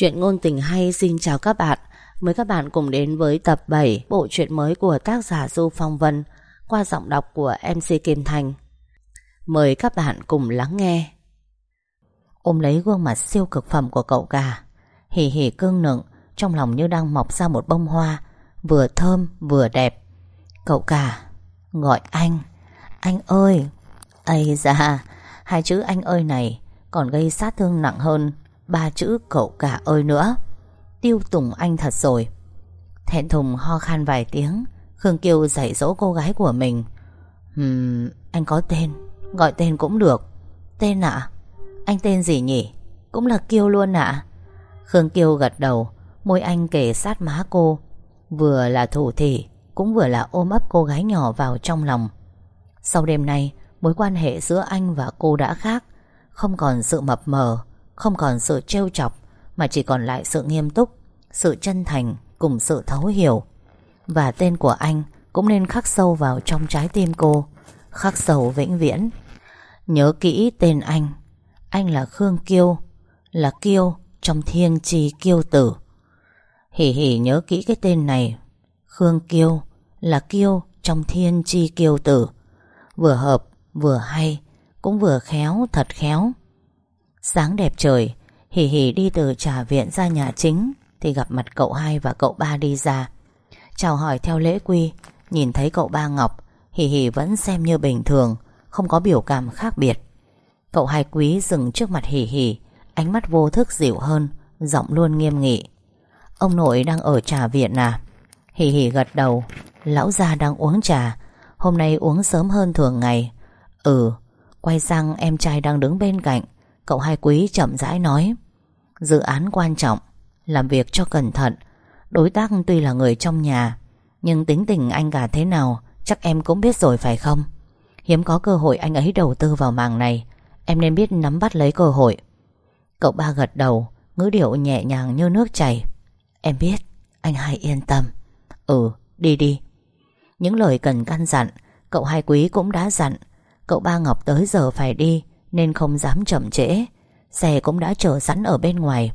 Chuyện ngôn tình hay xin chào các bạn. Mời các bạn cùng đến với tập 7 Bộ truyện mới của tác giả Du Phong Vân Qua giọng đọc của MC Kim Thành. Mời các bạn cùng lắng nghe. Ôm lấy gương mặt siêu cực phẩm của cậu gà, Hì hì cương nựng, Trong lòng như đang mọc ra một bông hoa, Vừa thơm vừa đẹp. Cậu cả Gọi anh. Anh ơi! Ây da, Hai chữ anh ơi này Còn gây sát thương nặng hơn. Ba chữ cậu cả ơi nữa. Tiêu tùng anh thật rồi. Thẹn thùng ho khan vài tiếng Khương Kiều dạy dỗ cô gái của mình. Ừm, anh có tên Gọi tên cũng được. Tên ạ? Anh tên gì nhỉ? Cũng là Kiều luôn ạ. Khương Kiều gật đầu Môi anh kề sát má cô. Vừa là thủ thỉ Cũng vừa là ôm ấp cô gái nhỏ vào trong lòng. Sau đêm nay Mối quan hệ giữa anh và cô đã khác Không còn sự mập mờ. Không còn sự trêu chọc, Mà chỉ còn lại sự nghiêm túc, Sự chân thành cùng sự thấu hiểu. Và tên của anh Cũng nên khắc sâu vào trong trái tim cô, Khắc sâu vĩnh viễn. Nhớ kỹ tên anh. Anh là Khương Kiêu, Là Kiêu trong thiên trì kiêu tử. Hỉ hỉ nhớ kỹ cái tên này. Khương Kiêu Là Kiêu trong thiên chi kiêu tử. Vừa hợp, Vừa hay, Cũng vừa khéo, thật khéo. Sáng đẹp trời Hỉ hỉ đi từ trà viện ra nhà chính Thì gặp mặt cậu hai và cậu ba đi ra. Chào hỏi theo lễ quy, Nhìn thấy cậu ba Ngọc Hỉ hỉ vẫn xem như bình thường, Không có biểu cảm khác biệt. Cậu hai quý dừng trước mặt hỉ hỉ Ánh mắt vô thức dịu hơn, Giọng luôn nghiêm nghị. Ông nội đang ở trà viện à? Hỉ hỉ gật đầu, Lão già đang uống trà, Hôm nay uống sớm hơn thường ngày. Ừ Quay sang em trai đang đứng bên cạnh Cậu hai quý chậm rãi nói, Dự án quan trọng, Làm việc cho cẩn thận. Đối tác tuy là người trong nhà, Nhưng tính tình anh cả thế nào Chắc em cũng biết rồi phải không? Hiếm có cơ hội anh ấy đầu tư vào mảng này, Em nên biết nắm bắt lấy cơ hội. Cậu ba gật đầu, Ngữ điệu nhẹ nhàng như nước chảy. Em biết, Anh hai yên tâm. Ừ đi đi. Những lời cần căn dặn, Cậu hai quý cũng đã dặn. Cậu ba Ngọc tới giờ phải đi nên không dám chậm trễ. Xe cũng đã chờ sẵn ở bên ngoài.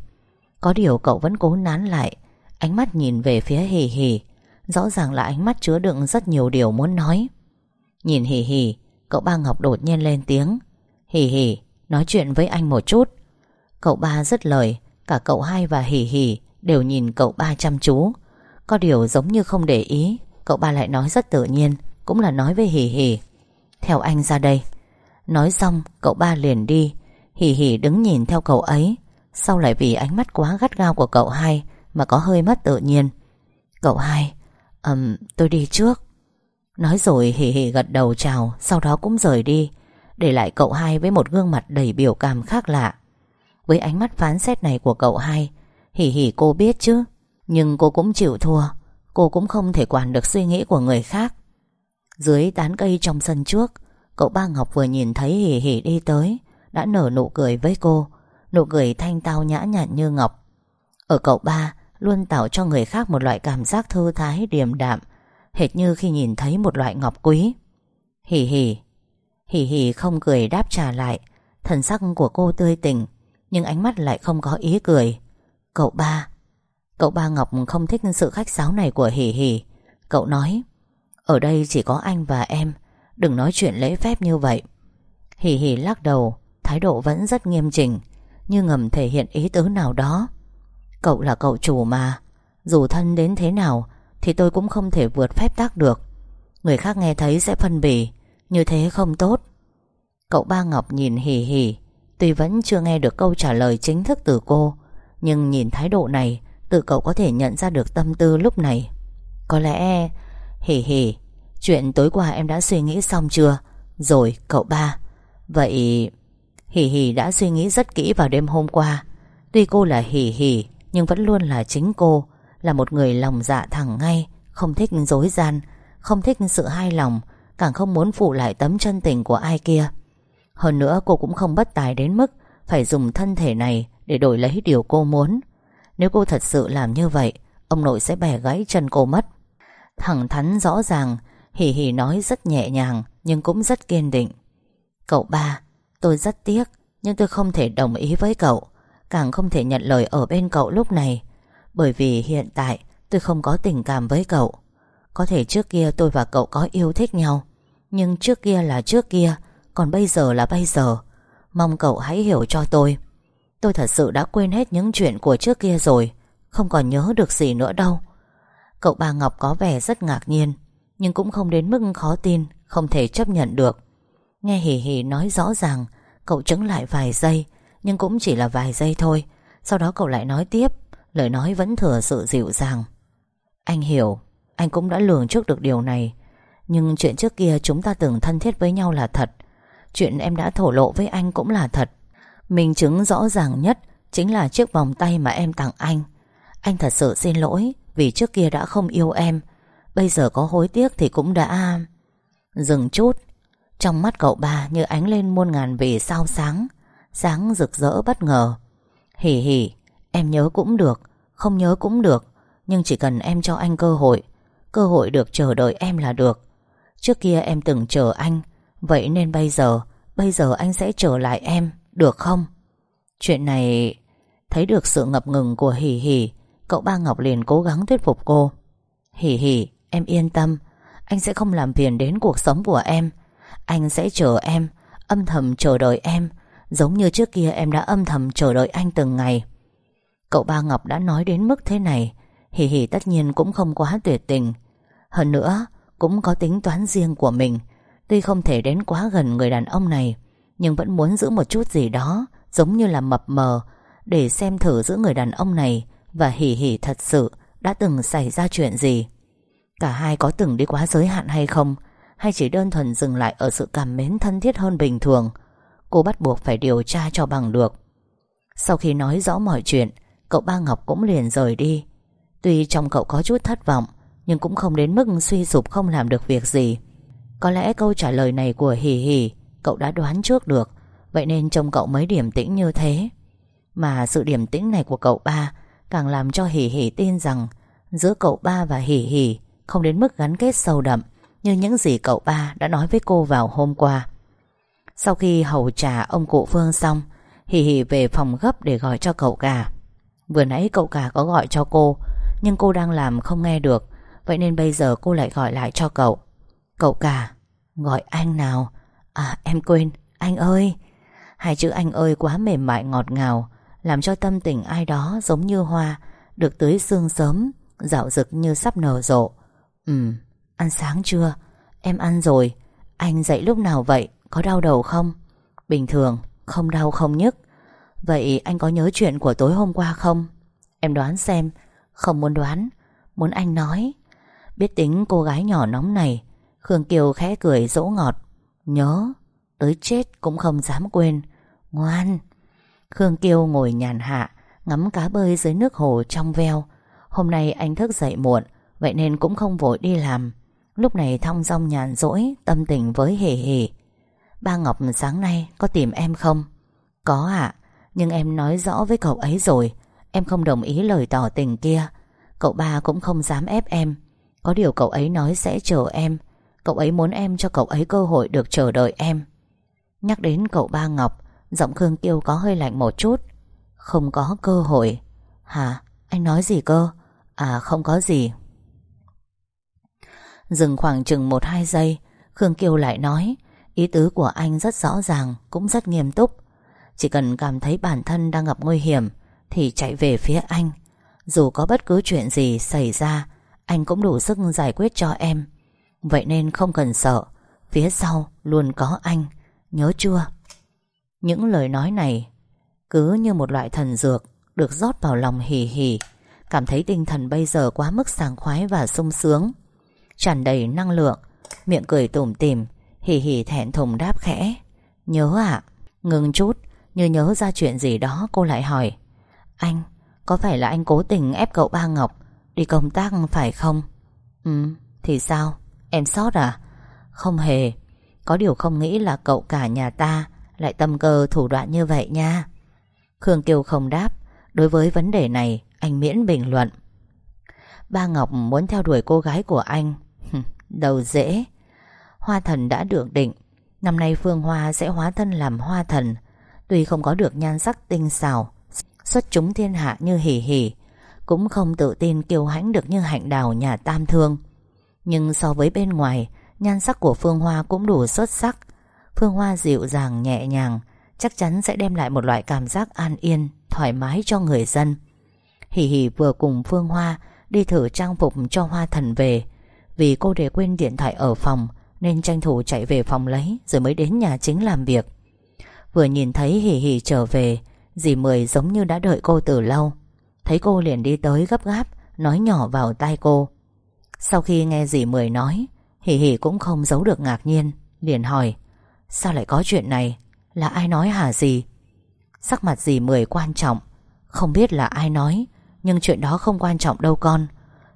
Có điều cậu vẫn cố nán lại. Ánh mắt nhìn về phía hì hì. Rõ ràng là ánh mắt chứa đựng rất nhiều điều muốn nói. Nhìn hì hì, Cậu ba Ngọc đột nhiên lên tiếng. Hì hì, Nói chuyện với anh một chút. Cậu ba rất lời, Cả cậu hai và hì hì Đều nhìn cậu ba chăm chú. Có điều giống như không để ý, Cậu ba lại nói rất tự nhiên, Cũng là nói với hì hì. Theo anh ra đây. Nói xong cậu ba liền đi. Hỉ hỉ đứng nhìn theo cậu ấy. Sau lại vì ánh mắt quá gắt gao của cậu hai Mà có hơi mất tự nhiên. Cậu hai um, Tôi đi trước. Nói rồi hỉ hỉ gật đầu chào Sau đó cũng rời đi Để lại cậu hai với một gương mặt đầy biểu cảm khác lạ. Với ánh mắt phán xét này của cậu hai Hỉ hỉ cô biết chứ Nhưng cô cũng chịu thua. Cô cũng không thể quản được suy nghĩ của người khác. Dưới tán cây trong sân trước Cậu ba Ngọc vừa nhìn thấy hỉ hỉ đi tới, Đã nở nụ cười với cô. Nụ cười thanh tao nhã nhặn như ngọc. Ở cậu ba, Luôn tạo cho người khác một loại cảm giác thư thái, điềm đạm, Hệt như khi nhìn thấy một loại ngọc quý. Hỉ hỉ Hỉ hỉ không cười đáp trả lại. Thần sắc của cô tươi tỉnh, Nhưng ánh mắt lại không có ý cười. Cậu ba. Cậu ba Ngọc không thích sự khách sáo này của Hỉ Hỉ Cậu nói, Ở đây chỉ có anh và em Đừng nói chuyện lễ phép như vậy. Hỉ Hỉ lắc đầu, Thái độ vẫn rất nghiêm chỉnh, Như ngầm thể hiện ý tứ nào đó. Cậu là cậu chủ mà, Dù thân đến thế nào Thì tôi cũng không thể vượt phép tắc được. Người khác nghe thấy sẽ phân bì, Như thế không tốt. Cậu ba Ngọc nhìn hỉ hỉ Tuy vẫn chưa nghe được câu trả lời chính thức từ cô, Nhưng nhìn thái độ này, Tự cậu có thể nhận ra được tâm tư lúc này. Có lẽ Hỉ hỉ Chuyện tối qua em đã suy nghĩ xong chưa? Rồi, cậu ba. Vậy Hỉ hỉ đã suy nghĩ rất kỹ vào đêm hôm qua. Tuy cô là hỉ hỉ Nhưng vẫn luôn là chính cô. Là một người lòng dạ thẳng ngay, Không thích dối gian, Không thích sự hai lòng, Càng không muốn phụ lại tấm chân tình của ai kia. Hơn nữa, cô cũng không bất tài đến mức Phải dùng thân thể này Để đổi lấy điều cô muốn. Nếu cô thật sự làm như vậy, Ông nội sẽ bẻ gãy chân cô mất. Thẳng thắn, rõ ràng Hỉ hỉ nói rất nhẹ nhàng, Nhưng cũng rất kiên định. Cậu ba, Tôi rất tiếc, Nhưng tôi không thể đồng ý với cậu, Càng không thể nhận lời ở bên cậu lúc này. Bởi vì hiện tại, tôi không có tình cảm với cậu. Có thể trước kia tôi và cậu có yêu thích nhau, Nhưng trước kia là trước kia, Còn bây giờ là bây giờ. Mong cậu hãy hiểu cho tôi. Tôi thật sự đã quên hết những chuyện của trước kia rồi, Không còn nhớ được gì nữa đâu. Cậu ba Ngọc có vẻ rất ngạc nhiên. Nhưng cũng không đến mức khó tin, Không thể chấp nhận được. Nghe Hì Hì nói rõ ràng, Cậu chứng lại vài giây, Nhưng cũng chỉ là vài giây thôi. Sau đó cậu lại nói tiếp, Lời nói vẫn thừa sự dịu dàng. Anh hiểu, Anh cũng đã lường trước được điều này, Nhưng chuyện trước kia chúng ta từng thân thiết với nhau là thật. Chuyện em đã thổ lộ với anh cũng là thật. Minh chứng rõ ràng nhất Chính là chiếc vòng tay mà em tặng anh. Anh thật sự xin lỗi Vì trước kia đã không yêu em Bây giờ có hối tiếc thì cũng đã Dừng chút. Trong mắt cậu ba như ánh lên muôn ngàn vì sao sáng. Sáng rực rỡ bất ngờ. Hỉ hỉ Em nhớ cũng được, Không nhớ cũng được. Nhưng chỉ cần em cho anh cơ hội Cơ hội được chờ đợi em là được. Trước kia em từng chờ anh, Vậy nên bây giờ Bây giờ anh sẽ trở lại em, Được không? Chuyện này, Thấy được sự ngập ngừng của Hỉ Hỉ Cậu ba Ngọc liền cố gắng thuyết phục cô. Hỉ Hỉ em yên tâm. Anh sẽ không làm phiền đến cuộc sống của em. Anh sẽ chờ em, Âm thầm chờ đợi em, Giống như trước kia em đã âm thầm chờ đợi anh từng ngày. Cậu ba Ngọc đã nói đến mức thế này Hỉ Hỉ tất nhiên cũng không quá tuyệt tình. Hơn nữa, Cũng có tính toán riêng của mình. Tuy không thể đến quá gần người đàn ông này, Nhưng vẫn muốn giữ một chút gì đó, Giống như là mập mờ, Để xem thử giữa người đàn ông này Và hỉ hỉ thật sự Đã từng xảy ra chuyện gì. Cả hai có từng đi quá giới hạn hay không? Hay chỉ đơn thuần dừng lại Ở sự cảm mến thân thiết hơn bình thường? Cô bắt buộc phải điều tra cho bằng được. Sau khi nói rõ mọi chuyện, Cậu ba Ngọc cũng liền rời đi. Tuy trong cậu có chút thất vọng, Nhưng cũng không đến mức suy sụp không làm được việc gì. Có lẽ câu trả lời này của Hì Hì, Cậu đã đoán trước được. Vậy nên trông cậu mới điểm tĩnh như thế. Mà sự điểm tĩnh này của cậu ba Càng làm cho Hì Hì tin rằng Giữa cậu ba và Hì Hì không đến mức gắn kết sâu đậm Như những gì cậu ba đã nói với cô vào hôm qua. Sau khi hầu trà ông cụ Phương xong Hì Hì về phòng gấp để gọi cho cậu cả. Vừa nãy cậu cả có gọi cho cô, Nhưng cô đang làm không nghe được, Vậy nên bây giờ cô lại gọi lại cho cậu. Cậu cả, Gọi anh nào? À em quên, Anh ơi. Hai chữ anh ơi quá mềm mại ngọt ngào, Làm cho tâm tình ai đó giống như hoa, Được tưới sương sớm, Dạo rực như sắp nở rộ. Ừ. Ăn sáng chưa? Em ăn rồi. Anh dậy lúc nào vậy? Có đau đầu không? Bình thường, Không đau không nhức. Vậy anh có nhớ chuyện của tối hôm qua không? Em đoán xem. Không muốn đoán. Muốn anh nói. Biết tính cô gái nhỏ nóng này. Khương Kiều khẽ cười dỗ ngọt. Nhớ. Tới chết cũng không dám quên. Ngoan. Khương Kiều ngồi nhàn hạ, Ngắm cá bơi dưới nước hồ trong veo. Hôm nay anh thức dậy muộn Vậy nên cũng không vội đi làm. Lúc này thong dong nhàn rỗi, Tâm tình với hề hề. Ba Ngọc, sáng nay có tìm em không? Có ạ, Nhưng em nói rõ với cậu ấy rồi. Em không đồng ý lời tỏ tình kia. Cậu ba cũng không dám ép em. Có điều cậu ấy nói sẽ chờ em. Cậu ấy muốn em cho cậu ấy cơ hội được chờ đợi em. Nhắc đến cậu ba Ngọc, Giọng Khương Kiêu có hơi lạnh một chút. Không có cơ hội. Hả? Anh nói gì cơ? À không có gì. Dừng khoảng chừng 1-2 giây, Khương Kiều lại nói, Ý tứ của anh rất rõ ràng, Cũng rất nghiêm túc. Chỉ cần cảm thấy bản thân đang gặp nguy hiểm, Thì chạy về phía anh. Dù có bất cứ chuyện gì xảy ra, Anh cũng đủ sức giải quyết cho em. Vậy nên không cần sợ, Phía sau luôn có anh, Nhớ chưa? Những lời nói này, Cứ như một loại thần dược, Được rót vào lòng hì hì. Cảm thấy tinh thần bây giờ quá mức sảng khoái và sung sướng tràn đầy năng lượng. Miệng cười tủm tỉm, Hì hì thẹn thùng đáp khẽ. Nhớ ạ. Ngừng chút, Như nhớ ra chuyện gì đó, cô lại hỏi. Anh, Có phải là anh cố tình ép cậu ba Ngọc Đi công tác phải không? Ừ Thì sao? Em sót à? Không hề. Có điều không nghĩ là cậu cả nhà ta Lại tâm cơ thủ đoạn như vậy nha. Khương Kiều không đáp. Đối với vấn đề này, Anh miễn bình luận. Ba Ngọc muốn theo đuổi cô gái của anh Đầu dễ Hoa thần đã được định. Năm nay Phương Hoa sẽ hóa thân làm hoa thần. Tuy không có được nhan sắc tinh xảo, Xuất chúng thiên hạ như hỉ hỉ, Cũng không tự tin kiêu hãnh được như hạnh đào nhà tam thương. Nhưng so với bên ngoài, Nhan sắc của Phương Hoa cũng đủ xuất sắc. Phương Hoa dịu dàng, nhẹ nhàng, Chắc chắn sẽ đem lại một loại cảm giác an yên, Thoải mái cho người dân. Hỉ hỉ vừa cùng Phương Hoa Đi thử trang phục cho Hoa thần về. Vì cô để quên điện thoại ở phòng, Nên tranh thủ chạy về phòng lấy, Rồi mới đến nhà chính làm việc. Vừa nhìn thấy hỉ hỉ trở về, Dì Mười giống như đã đợi cô từ lâu. Thấy cô liền đi tới gấp gáp, Nói nhỏ vào tai cô. Sau khi nghe dì Mười nói Hỉ hỉ cũng không giấu được ngạc nhiên, Liền hỏi, Sao lại có chuyện này? Là ai nói hả dì? Sắc mặt dì Mười quan trọng, Không biết là ai nói, Nhưng chuyện đó không quan trọng đâu con.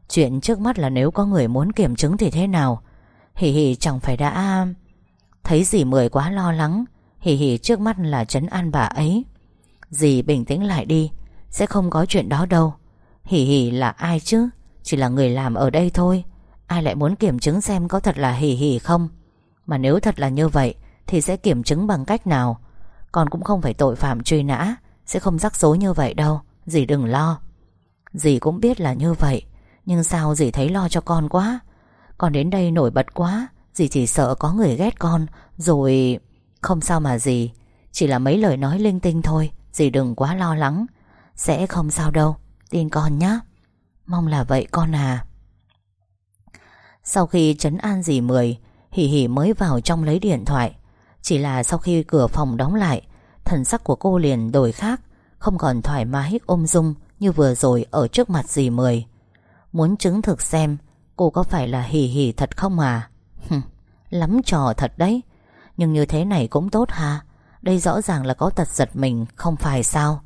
Chuyện trước mắt là nếu có người muốn kiểm chứng thì thế nào? Hỷ hỷ chẳng phải đã Thấy dì Mười quá lo lắng. Hỷ hỷ trước mắt là trấn an bà ấy. Dì bình tĩnh lại đi, Sẽ không có chuyện đó đâu. Hỷ hỷ là ai chứ? Chỉ là người làm ở đây thôi. Ai lại muốn kiểm chứng xem có thật là hỷ hỷ không? Mà nếu thật là như vậy, Thì sẽ kiểm chứng bằng cách nào? Con cũng không phải tội phạm truy nã, Sẽ không rắc rối như vậy đâu. Dì đừng lo. Dì cũng biết là như vậy. Nhưng sao dì thấy lo cho con quá? Con đến đây nổi bật quá, Dì chỉ sợ có người ghét con, Rồi Không sao mà dì. Chỉ là mấy lời nói linh tinh thôi, Dì đừng quá lo lắng. Sẽ không sao đâu, Tin con nhé Mong là vậy con à. Sau khi chấn an dì Mười Hỉ hỉ mới vào trong lấy điện thoại. Chỉ là sau khi cửa phòng đóng lại, Thần sắc của cô liền đổi khác, Không còn thoải mái ôm dung Như vừa rồi ở trước mặt dì Mười. Muốn chứng thực xem Cô có phải là hỉ hỉ thật không à? Lắm trò thật đấy. Nhưng như thế này cũng tốt ha. Đây rõ ràng là có tật giật mình, Không phải sao?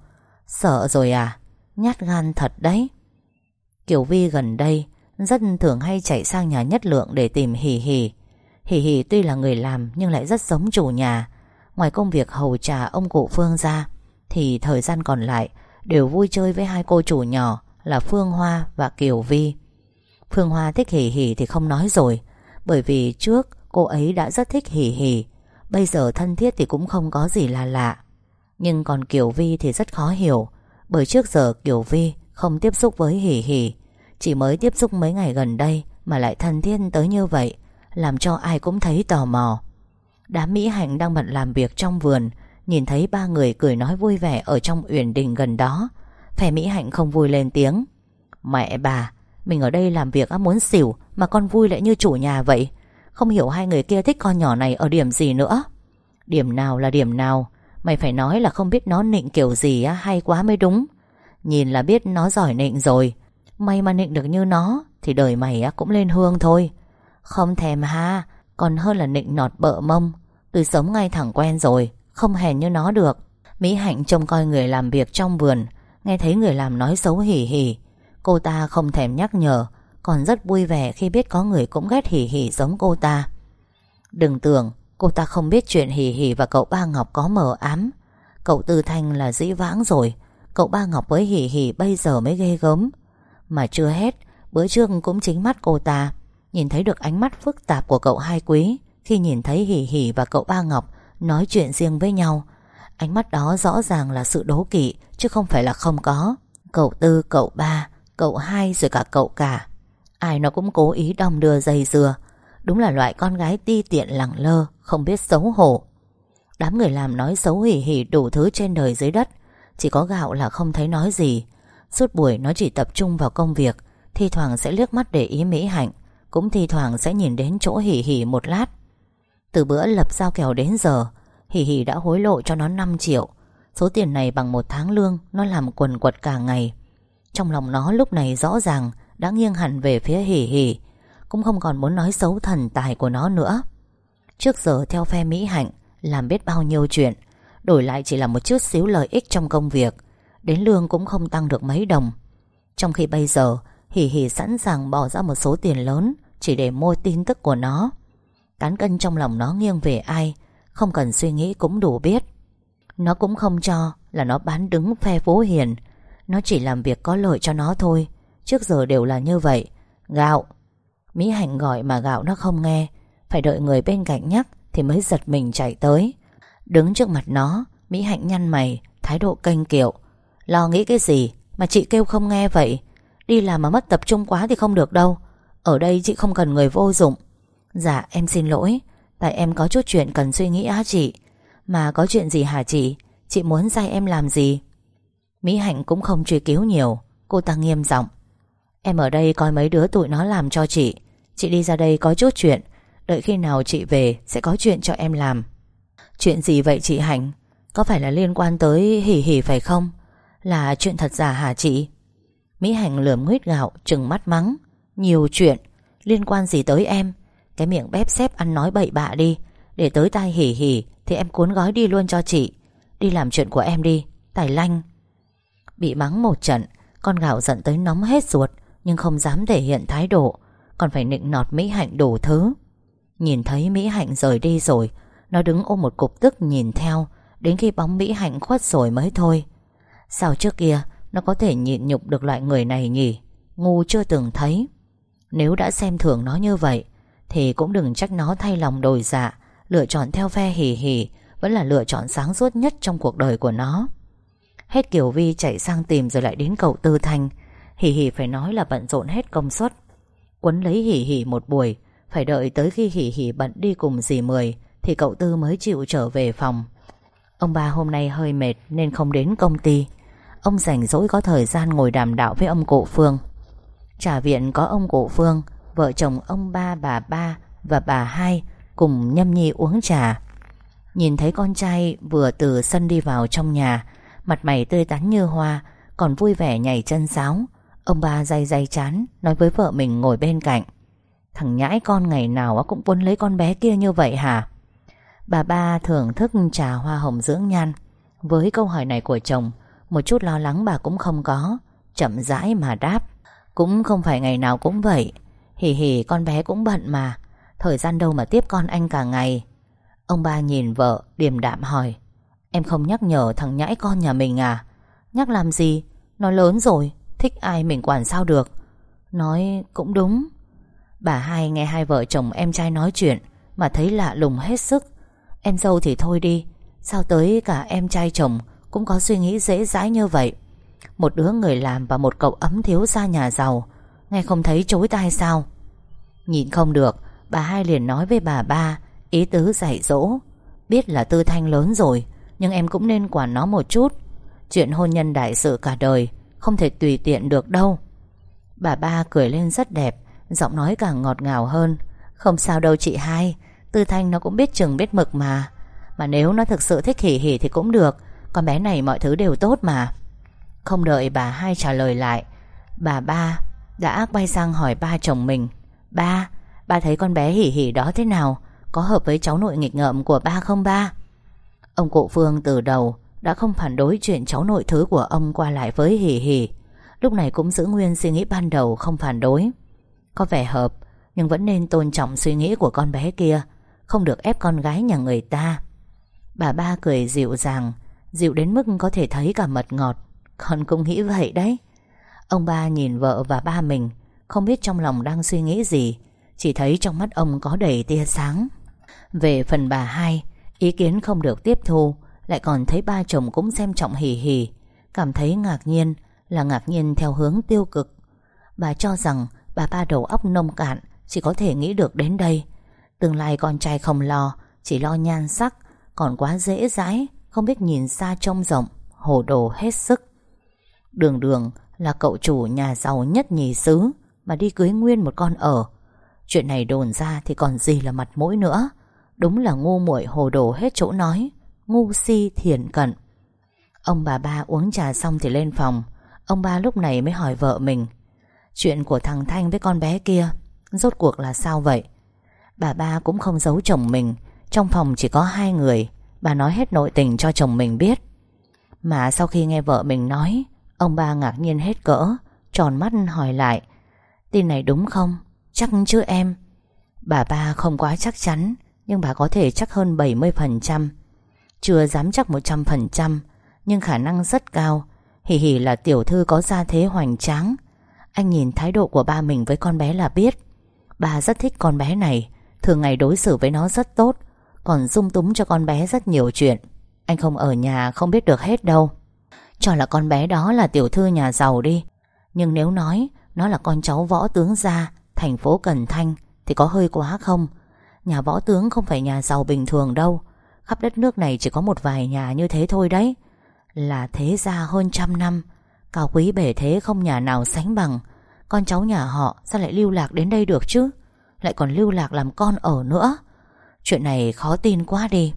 Sợ rồi à? Nhát gan thật đấy. Kiều Vi gần đây Rất thường hay chạy sang nhà nhất lượng để tìm Hỉ Hỉ Hỉ Hỉ tuy là người làm Nhưng lại rất giống chủ nhà. Ngoài công việc hầu trà ông cụ Phương ra, Thì thời gian còn lại Đều vui chơi với hai cô chủ nhỏ. Là Phương Hoa và Kiều Vi. Phương Hoa thích Hỉ Hỉ thì không nói rồi Bởi vì trước cô ấy đã rất thích Hỉ Hỉ Bây giờ thân thiết thì cũng không có gì là lạ. Nhưng còn Kiều Vi thì rất khó hiểu Bởi trước giờ Kiều Vi không tiếp xúc với hỉ hỉ, Chỉ mới tiếp xúc mấy ngày gần đây Mà lại thân thiết tới như vậy Làm cho ai cũng thấy tò mò. Đám Mỹ Hạnh đang bận làm việc trong vườn Nhìn thấy ba người cười nói vui vẻ Ở trong uyển đình gần đó. Phe Mỹ Hạnh không vui lên tiếng. Mẹ bà, Mình ở đây làm việc á, muốn xỉu, Mà con vui lại như chủ nhà vậy. Không hiểu hai người kia thích con nhỏ này ở điểm gì nữa. Điểm nào là điểm nào? Mày phải nói là không biết nó nịnh kiểu gì á, Hay quá mới đúng. Nhìn là biết nó giỏi nịnh rồi. May mà nịnh được như nó, Thì đời mày á, cũng lên hương thôi. Không thèm ha, Còn hơn là nịnh nọt bợ mông. Từ sống ngay thẳng quen rồi, Không hèn như nó được. Mỹ Hạnh trông coi người làm việc trong vườn Nghe thấy người làm nói xấu hỉ hỉ, Cô ta không thèm nhắc nhở, còn rất vui vẻ khi biết có người cũng ghét Hỉ Hỉ giống cô ta. Đừng tưởng cô ta không biết chuyện Hỉ Hỉ và cậu Ba Ngọc có mờ ám. Cậu Tư Thanh là dĩ vãng rồi, Cậu Ba Ngọc với Hỉ Hỉ bây giờ mới ghê gớm. Mà chưa hết, Bữa trước cũng chính mắt cô ta, Nhìn thấy được ánh mắt phức tạp của cậu hai quý, Khi nhìn thấy Hỉ Hỉ và cậu Ba Ngọc Nói chuyện riêng với nhau Ánh mắt đó rõ ràng là sự đố kỵ Chứ không phải là không có. Cậu Tư, cậu Ba, cậu Hai rồi cả cậu cả. Ai nó cũng cố ý đong đưa dây dừa. Đúng là loại con gái ti tiện lẳng lơ Không biết xấu hổ. Đám người làm nói xấu hỉ hỉ đủ thứ trên đời dưới đất. Chỉ có gạo là không thấy nói gì. Suốt buổi nó chỉ tập trung vào công việc Thi thoảng sẽ liếc mắt để ý Mỹ Hạnh Cũng thi thoảng sẽ nhìn đến chỗ hỉ hỉ một lát. Từ bữa lập giao kèo đến giờ Hỉ hỉ đã hối lộ cho nó 5 triệu. Số tiền này bằng một tháng lương, Nó làm quần quật cả ngày. Trong lòng nó lúc này rõ ràng, đã nghiêng hẳn về phía hỉ hỉ Cũng không còn muốn nói xấu thần tài của nó nữa. Trước giờ theo phe Mỹ Hạnh, Làm biết bao nhiêu chuyện, Đổi lại chỉ là một chút xíu lợi ích trong công việc, Đến lương cũng không tăng được mấy đồng. Trong khi bây giờ Hỉ hỉ sẵn sàng bỏ ra một số tiền lớn Chỉ để mua tin tức của nó. Cán cân trong lòng nó nghiêng về ai không cần suy nghĩ cũng đủ biết. Nó cũng không cho là nó bán đứng phe phố hiền. Nó chỉ làm việc có lợi cho nó thôi. Trước giờ đều là như vậy. Gạo. Mỹ Hạnh gọi mà gạo nó không nghe. Phải đợi người bên cạnh nhắc Thì mới giật mình chạy tới. Đứng trước mặt nó, Mỹ Hạnh nhăn mày, Thái độ canh kiệu. Lo nghĩ cái gì Mà chị kêu không nghe vậy? Đi làm mà mất tập trung quá thì không được đâu. Ở đây chị không cần người vô dụng. Dạ em xin lỗi. Tại em có chút chuyện cần suy nghĩ á chị. Mà có chuyện gì hả chị? Chị muốn dạy em làm gì? Mỹ Hạnh cũng không truy cứu nhiều. Cô ta nghiêm giọng. Em ở đây coi mấy đứa tụi nó làm cho chị. Chị đi ra đây có chút chuyện. Đợi khi nào chị về sẽ có chuyện cho em làm. Chuyện gì vậy chị Hạnh? Có phải là liên quan tới hỉ hỉ phải không? Là chuyện thật giả hả chị? Mỹ Hạnh lườm nguyết gạo, Trừng mắt mắng. Nhiều chuyện. Liên quan gì tới em? Cái miệng bép xếp ăn nói bậy bạ đi. Để tới tai hỉ hỉ, Thì em cuốn gói đi luôn cho chị. Đi làm chuyện của em đi, Tài lanh. Bị mắng một trận, Con gạo giận tới nóng hết ruột, Nhưng không dám thể hiện thái độ. Còn phải nịnh nọt Mỹ Hạnh đủ thứ. Nhìn thấy Mỹ Hạnh rời đi rồi, Nó đứng ôm một cục tức nhìn theo, Đến khi bóng Mỹ Hạnh khuất rồi mới thôi. Sao trước kia, Nó có thể nhịn nhục được loại người này nhỉ? Ngu chưa từng thấy. Nếu đã xem thường nó như vậy thì cũng đừng trách nó thay lòng đổi dạ. Lựa chọn theo phe hỉ hỉ Vẫn là lựa chọn sáng suốt nhất trong cuộc đời của nó. Hết Kiều Vi chạy sang tìm rồi lại đến cậu Tư Thanh. Hỉ hỉ phải nói là bận rộn hết công suất. Quấn lấy hỉ hỉ một buổi, Phải đợi tới khi hỉ hỉ bận đi cùng dì Mười Thì cậu Tư mới chịu trở về phòng. Ông ba hôm nay hơi mệt Nên không đến công ty. Ông rảnh rỗi có thời gian ngồi đàm đạo với ông cụ Phương. Trả viện có ông cụ Phương Vợ chồng ông ba, bà ba Và bà hai Cùng nhâm nhi uống trà. Nhìn thấy con trai vừa từ sân đi vào trong nhà, Mặt mày tươi tắn như hoa, Còn vui vẻ nhảy chân sáo, Ông ba day day chán, Nói với vợ mình ngồi bên cạnh. Thằng nhãi con ngày nào cũng quấn lấy con bé kia như vậy hả? Bà ba thưởng thức trà hoa hồng dưỡng nhan. Với câu hỏi này của chồng, Một chút lo lắng bà cũng không có, Chậm rãi mà đáp. Cũng không phải ngày nào cũng vậy Hì hì, con bé cũng bận mà. Thời gian đâu mà tiếp con anh cả ngày. Ông ba nhìn vợ, điềm đạm hỏi. Em không nhắc nhở thằng nhãi con nhà mình à? Nhắc làm gì? Nó lớn rồi, Thích ai mình quản sao được? Nói cũng đúng. Bà hai nghe hai vợ chồng em trai nói chuyện, Mà thấy lạ lùng hết sức. Em dâu thì thôi đi, Sao tới cả em trai chồng Cũng có suy nghĩ dễ dãi như vậy? Một đứa người làm và một cậu ấm thiếu gia nhà giàu, Nghe không thấy chối tai sao? Nhìn không được, Bà hai liền nói với bà ba, Ý tứ dạy dỗ. Biết là tư thanh lớn rồi, Nhưng em cũng nên quản nó một chút. Chuyện hôn nhân đại sự cả đời, Không thể tùy tiện được đâu. Bà ba cười lên rất đẹp, Giọng nói càng ngọt ngào hơn. Không sao đâu chị hai, Tư Thanh nó cũng biết chừng biết mực mà. Mà nếu nó thực sự thích hỉ hỉ thì cũng được, Con bé này mọi thứ đều tốt mà. Không đợi bà hai trả lời lại, Bà ba đã quay sang hỏi ba chồng mình. Ba Ba thấy con bé hỉ hỉ đó thế nào? Có hợp với cháu nội nghịch ngợm của ba không ba? Ông cụ Phương từ đầu Đã không phản đối chuyện cháu nội thứ của ông Qua lại với hỉ hỉ. Lúc này cũng giữ nguyên suy nghĩ ban đầu, Không phản đối. Có vẻ hợp, Nhưng vẫn nên tôn trọng suy nghĩ của con bé kia, Không được ép con gái nhà người ta. Bà ba cười dịu dàng, Dịu đến mức có thể thấy cả mật ngọt. Con cũng nghĩ vậy đấy. Ông ba nhìn vợ và ba mình không biết trong lòng đang suy nghĩ gì, Chỉ thấy trong mắt ông có đầy tia sáng. Về phần bà hai, Ý kiến không được tiếp thu, Lại còn thấy ba chồng cũng xem trọng hỉ hỉ Cảm thấy ngạc nhiên, Là ngạc nhiên theo hướng tiêu cực. Bà cho rằng bà ba đầu óc nông cạn, Chỉ có thể nghĩ được đến đây. Tương lai con trai không lo, Chỉ lo nhan sắc, Còn quá dễ dãi, Không biết nhìn xa trông rộng, Hồ đồ hết sức. Đường đường là cậu chủ nhà giàu nhất nhì xứ. Mà đi cưới nguyên một con ở. Chuyện này đồn ra thì còn gì là mặt mũi nữa. Đúng là ngu muội hồ đồ hết chỗ nói, Ngu si thiền cận. Ông bà ba uống trà xong thì lên phòng. Ông ba lúc này mới hỏi vợ mình, Chuyện của thằng Thanh với con bé kia, Rốt cuộc là sao vậy? Bà ba cũng không giấu chồng mình, Trong phòng chỉ có hai người. Bà nói hết nội tình cho chồng mình biết. Mà sau khi nghe vợ mình nói, Ông ba ngạc nhiên hết cỡ, Tròn mắt hỏi lại Tin này đúng không? Chắc chứ em? Bà ba không quá chắc chắn, Nhưng bà có thể chắc hơn 70% Chưa dám chắc 100% Nhưng khả năng rất cao. Hỉ hỉ là tiểu thư có gia thế hoành tráng. Anh nhìn thái độ của ba mình với con bé là biết. Bà rất thích con bé này. Thường ngày đối xử với nó rất tốt. Còn dung túng cho con bé rất nhiều chuyện. Anh không ở nhà không biết được hết đâu. Cho là con bé đó là tiểu thư nhà giàu đi. Nhưng nếu nói nó là con cháu võ tướng gia, Thành phố Cần Thanh, Thì có hơi quá không? Nhà võ tướng không phải nhà giàu bình thường đâu. Khắp đất nước này chỉ có một vài nhà như thế thôi đấy. Là thế gia hơn trăm năm. Cao quý bể thế không nhà nào sánh bằng. Con cháu nhà họ Sao lại lưu lạc đến đây được chứ? Lại còn lưu lạc làm con ở nữa. Chuyện này khó tin quá đi.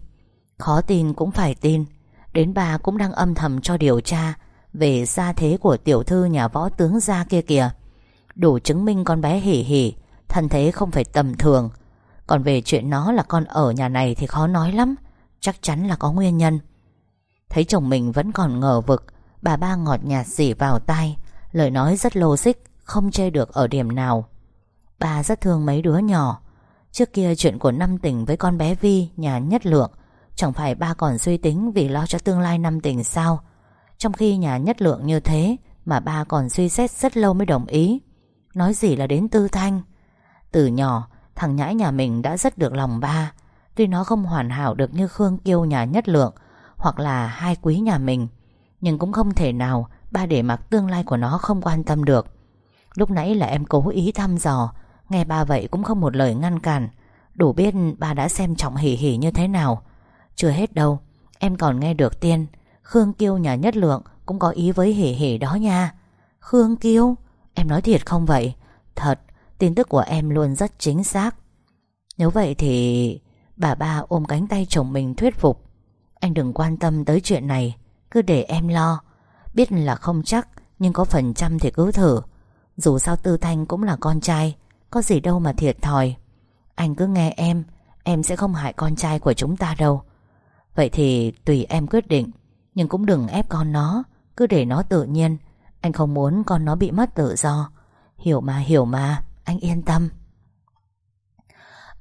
Khó tin cũng phải tin. Đến bà cũng đang âm thầm cho điều tra Về gia thế của tiểu thư nhà võ tướng gia kia kìa. Đủ chứng minh con bé hỉ hỉ, Thân thế không phải tầm thường. Còn về chuyện nó là con ở nhà này Thì khó nói lắm, Chắc chắn là có nguyên nhân. Thấy chồng mình vẫn còn ngờ vực, Bà ba ngọt nhạt xỉ vào tai, Lời nói rất logic, Không chê được ở điểm nào. Bà rất thương mấy đứa nhỏ. Trước kia chuyện của năm tình với con bé Vi, Nhà nhất lượng, Chẳng phải ba còn suy tính vì lo cho tương lai năm tình sao? Trong khi nhà nhất lượng như thế, Mà ba còn suy xét rất lâu mới đồng ý. Nói gì là đến tư thanh. Từ nhỏ, Thằng nhãi nhà mình đã rất được lòng ba. Tuy nó không hoàn hảo được như Khương Kiêu nhà nhất lượng, Hoặc là hai quý nhà mình, Nhưng cũng không thể nào Ba để mặc tương lai của nó không quan tâm được. Lúc nãy là em cố ý thăm dò, Nghe ba vậy cũng không một lời ngăn cản, Đủ biết ba đã xem trọng hỉ hỉ như thế nào. Chưa hết đâu, Em còn nghe được tiên, Khương Kiêu nhà nhất lượng Cũng có ý với hỉ hỉ đó nha. Khương Kiêu? Em nói thiệt không vậy? Thật, Tin tức của em luôn rất chính xác. Nếu vậy thì Bà ba ôm cánh tay chồng mình thuyết phục. Anh đừng quan tâm tới chuyện này, Cứ để em lo. Biết là không chắc, Nhưng có phần trăm thì cứ thử. Dù sao Tư Thanh cũng là con trai, Có gì đâu mà thiệt thòi. Anh cứ nghe em Em sẽ không hại con trai của chúng ta đâu. Vậy thì tùy em quyết định, Nhưng cũng đừng ép con nó, Cứ để nó tự nhiên. Anh không muốn con nó bị mất tự do. Hiểu mà hiểu mà. Anh yên tâm.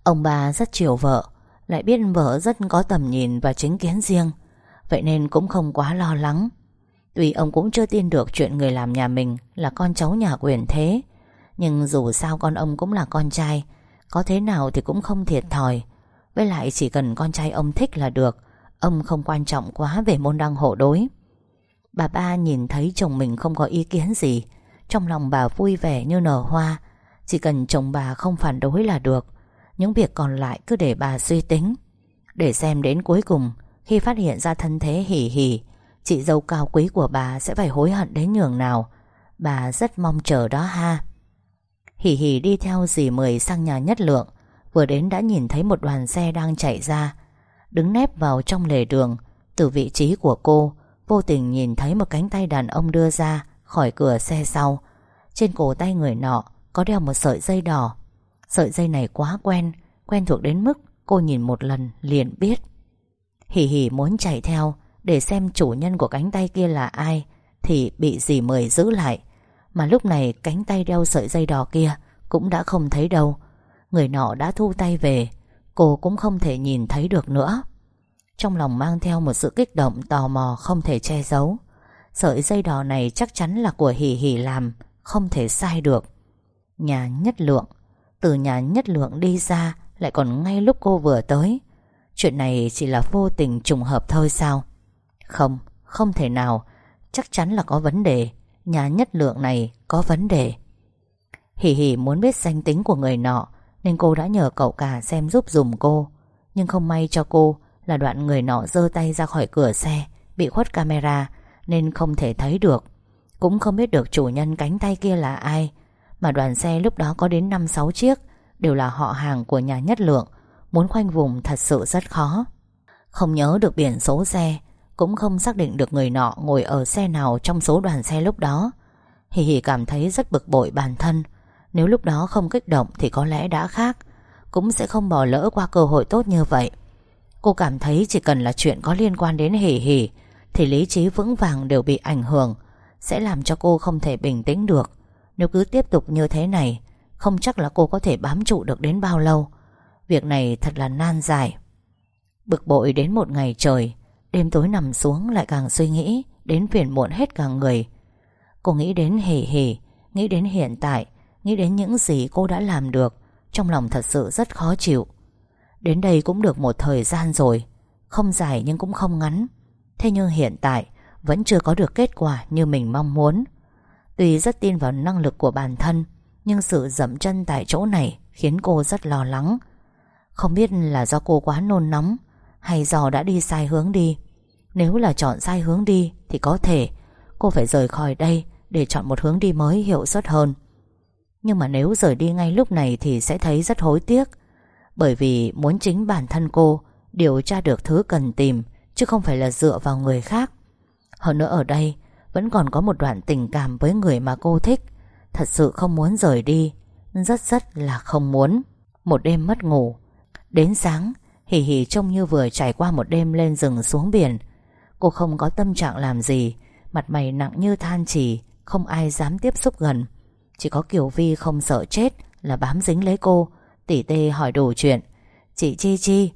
Ông bà rất chiều vợ, Lại biết vợ rất có tầm nhìn và chính kiến riêng. Vậy nên cũng không quá lo lắng. Tuy ông cũng chưa tin được chuyện người làm nhà mình Là con cháu nhà quyền thế, Nhưng dù sao con ông cũng là con trai, Có thế nào thì cũng không thiệt thòi. Với lại chỉ cần con trai ông thích là được, Ông không quan trọng quá về môn đăng hộ đối. Bà ba nhìn thấy chồng mình không có ý kiến gì. Trong lòng bà vui vẻ như nở hoa. Chỉ cần chồng bà không phản đối là được. Những việc còn lại cứ để bà suy tính. Để xem đến cuối cùng, Khi phát hiện ra thân thế hỉ hỉ, Chị dâu cao quý của bà sẽ phải hối hận đến nhường nào. Bà rất mong chờ đó ha. Hỉ hỉ đi theo dì Mười sang nhà nhất lượng. Vừa đến đã nhìn thấy một đoàn xe đang chạy ra. Đứng nép vào trong lề đường, Từ vị trí của cô Vô tình nhìn thấy một cánh tay đàn ông đưa ra Khỏi cửa xe sau. Trên cổ tay người nọ Có đeo một sợi dây đỏ. Sợi dây này quá quen Quen thuộc đến mức cô nhìn một lần liền biết. Hỉ hỉ muốn chạy theo, Để xem chủ nhân của cánh tay kia là ai, Thì bị dì mời giữ lại. Mà lúc này cánh tay đeo sợi dây đỏ kia Cũng đã không thấy đâu. Người nọ đã thu tay về, Cô cũng không thể nhìn thấy được nữa. Trong lòng mang theo một sự kích động, Tò mò, không thể che giấu. Sợi dây đỏ này chắc chắn là của Hỷ Hỷ làm, Không thể sai được. Nhà nhất lượng, Từ nhà nhất lượng đi ra, Lại còn ngay lúc cô vừa tới. Chuyện này chỉ là vô tình trùng hợp thôi sao? Không Không thể nào. Chắc chắn là có vấn đề. Nhà nhất lượng này có vấn đề. Hỷ Hỷ muốn biết danh tính của người nọ, nên cô đã nhờ cậu cả xem giúp dùm cô. Nhưng không may cho cô là đoạn người nọ giơ tay ra khỏi cửa xe, Bị khuất camera, Nên không thể thấy được. Cũng không biết được chủ nhân cánh tay kia là ai, Mà đoàn xe lúc đó có đến 5-6 chiếc, Đều là họ hàng của nhà nhất lượng, Muốn khoanh vùng thật sự rất khó. Không nhớ được biển số xe, Cũng không xác định được người nọ Ngồi ở xe nào trong số đoàn xe lúc đó. Hì hì cảm thấy rất bực bội bản thân, nếu lúc đó không kích động thì có lẽ đã khác, Cũng sẽ không bỏ lỡ qua cơ hội tốt như vậy. Cô cảm thấy chỉ cần là chuyện có liên quan đến hỉ hỉ, Thì lý trí vững vàng đều bị ảnh hưởng, Sẽ làm cho cô không thể bình tĩnh được. Nếu cứ tiếp tục như thế này, Không chắc là cô có thể bám trụ được đến bao lâu. Việc này thật là nan dài Bực bội đến một ngày trời, Đêm tối nằm xuống lại càng suy nghĩ, Đến phiền muộn hết cả người. Cô nghĩ đến hỉ hỉ, Nghĩ đến hiện tại, Nghĩ đến những gì cô đã làm được, Trong lòng thật sự rất khó chịu. Đến đây cũng được một thời gian rồi. Không dài nhưng cũng không ngắn. Thế nhưng hiện tại, Vẫn chưa có được kết quả như mình mong muốn. Tuy rất tin vào năng lực của bản thân, Nhưng sự dậm chân tại chỗ này Khiến cô rất lo lắng. Không biết là do cô quá nôn nóng, Hay do đã đi sai hướng đi. Nếu là chọn sai hướng đi, Thì có thể cô phải rời khỏi đây Để chọn một hướng đi mới hiệu suất hơn. Nhưng mà nếu rời đi ngay lúc này Thì sẽ thấy rất hối tiếc. Bởi vì muốn chính bản thân cô Điều tra được thứ cần tìm, Chứ không phải là dựa vào người khác. Hơn nữa ở đây, Vẫn còn có một đoạn tình cảm với người mà cô thích. Thật sự không muốn rời đi, Rất rất là không muốn. Một đêm mất ngủ, Đến sáng, Hì hì trông như vừa trải qua một đêm lên rừng xuống biển. Cô không có tâm trạng làm gì, Mặt mày nặng như than chỉ, Không ai dám tiếp xúc gần. Chỉ có Kiều Vi không sợ chết Là bám dính lấy cô Tỷ tê hỏi đủ chuyện. Chị Chi Chi.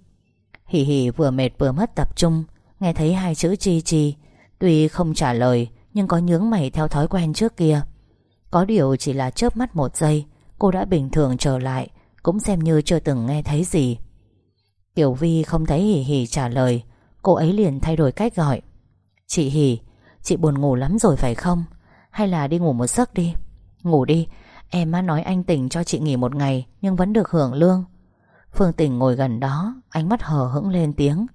Hì Hì vừa mệt vừa mất tập trung. Nghe thấy hai chữ Chi Chi Tuy không trả lời Nhưng có nhướng mày theo thói quen trước kia. Có điều chỉ là chớp mắt một giây Cô đã bình thường trở lại Cũng xem như chưa từng nghe thấy gì. Tiểu Vi không thấy Hì Hì trả lời. Cô ấy liền thay đổi cách gọi. Chị Hì, Chị buồn ngủ lắm rồi phải không? Hay là đi ngủ một giấc đi? Ngủ đi Em má nói anh tỉnh cho chị nghỉ một ngày, Nhưng vẫn được hưởng lương. Phương Tỉnh ngồi gần đó, Ánh mắt hờ hững lên tiếng.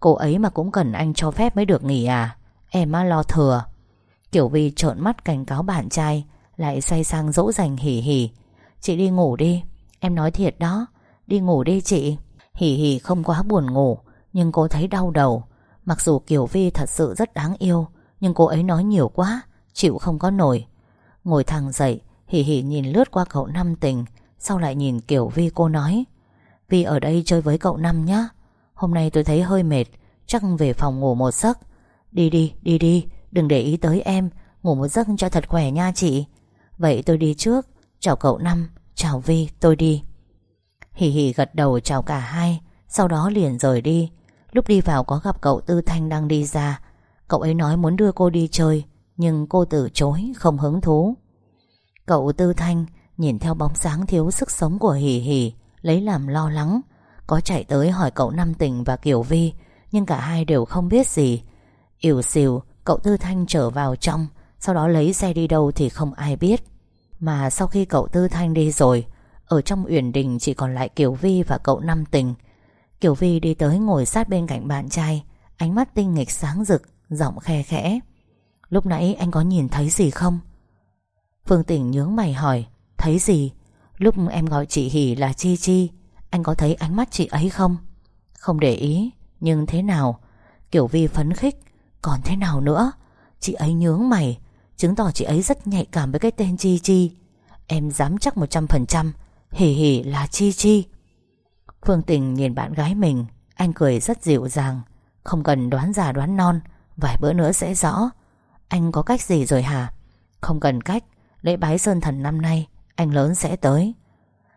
Cô ấy mà cũng cần anh cho phép mới được nghỉ à? Em má lo thừa. Kiểu Vi trợn mắt cảnh cáo bạn trai, Lại say sang dỗ dành hỉ hỉ. Chị đi ngủ đi, Em nói thiệt đó. Đi ngủ đi chị. Hỉ hỉ không quá buồn ngủ, Nhưng cô thấy đau đầu. Mặc dù Kiều Vi thật sự rất đáng yêu, Nhưng cô ấy nói nhiều quá, Chịu không có nổi. Ngồi thẳng dậy Hỉ hỉ nhìn lướt qua cậu Năm tình Sau lại nhìn kiểu Vi cô nói Vi ở đây chơi với cậu Năm nhé Hôm nay tôi thấy hơi mệt Chắc về phòng ngủ một giấc. Đi đi, đi đi Đừng để ý tới em Ngủ một giấc cho thật khỏe nha chị. Vậy tôi đi trước Chào cậu Năm Chào Vi, tôi đi. Hỉ hỉ gật đầu chào cả hai Sau đó liền rời đi. Lúc đi vào có gặp cậu Tư Thanh đang đi ra. Cậu ấy nói muốn đưa cô đi chơi Nhưng cô từ chối không hứng thú. Cậu Tư Thanh Nhìn theo bóng sáng thiếu sức sống của Hỷ Hỷ, Lấy làm lo lắng. Có chạy tới hỏi cậu Năm Tình và Kiều Vi Nhưng cả hai đều không biết gì. Ỉu xìu Cậu Tư Thanh trở vào trong Sau đó lấy xe đi đâu thì không ai biết. Mà sau khi cậu Tư Thanh đi rồi Ở trong Uyển Đình chỉ còn lại Kiều Vi và cậu Năm Tình. Kiều Vi đi tới ngồi sát bên cạnh bạn trai Ánh mắt tinh nghịch sáng rực Giọng khe khẽ. Lúc nãy anh có nhìn thấy gì không? Phương Tình nhướng mày hỏi, Thấy gì? Lúc em gọi chị Hỷ là Chi Chi, Anh có thấy ánh mắt chị ấy không? Không để ý, Nhưng thế nào? Kiểu Vi phấn khích, Còn thế nào nữa? Chị ấy nhướng mày, Chứng tỏ chị ấy rất nhạy cảm với cái tên Chi Chi. Em dám chắc 100% Hỷ hỷ là Chi Chi. Phương Tình nhìn bạn gái mình, Anh cười rất dịu dàng, Không cần đoán già đoán non, Vài bữa nữa sẽ rõ. Anh có cách gì rồi hả? Không cần cách Lễ bái Sơn Thần năm nay, Anh lớn sẽ tới.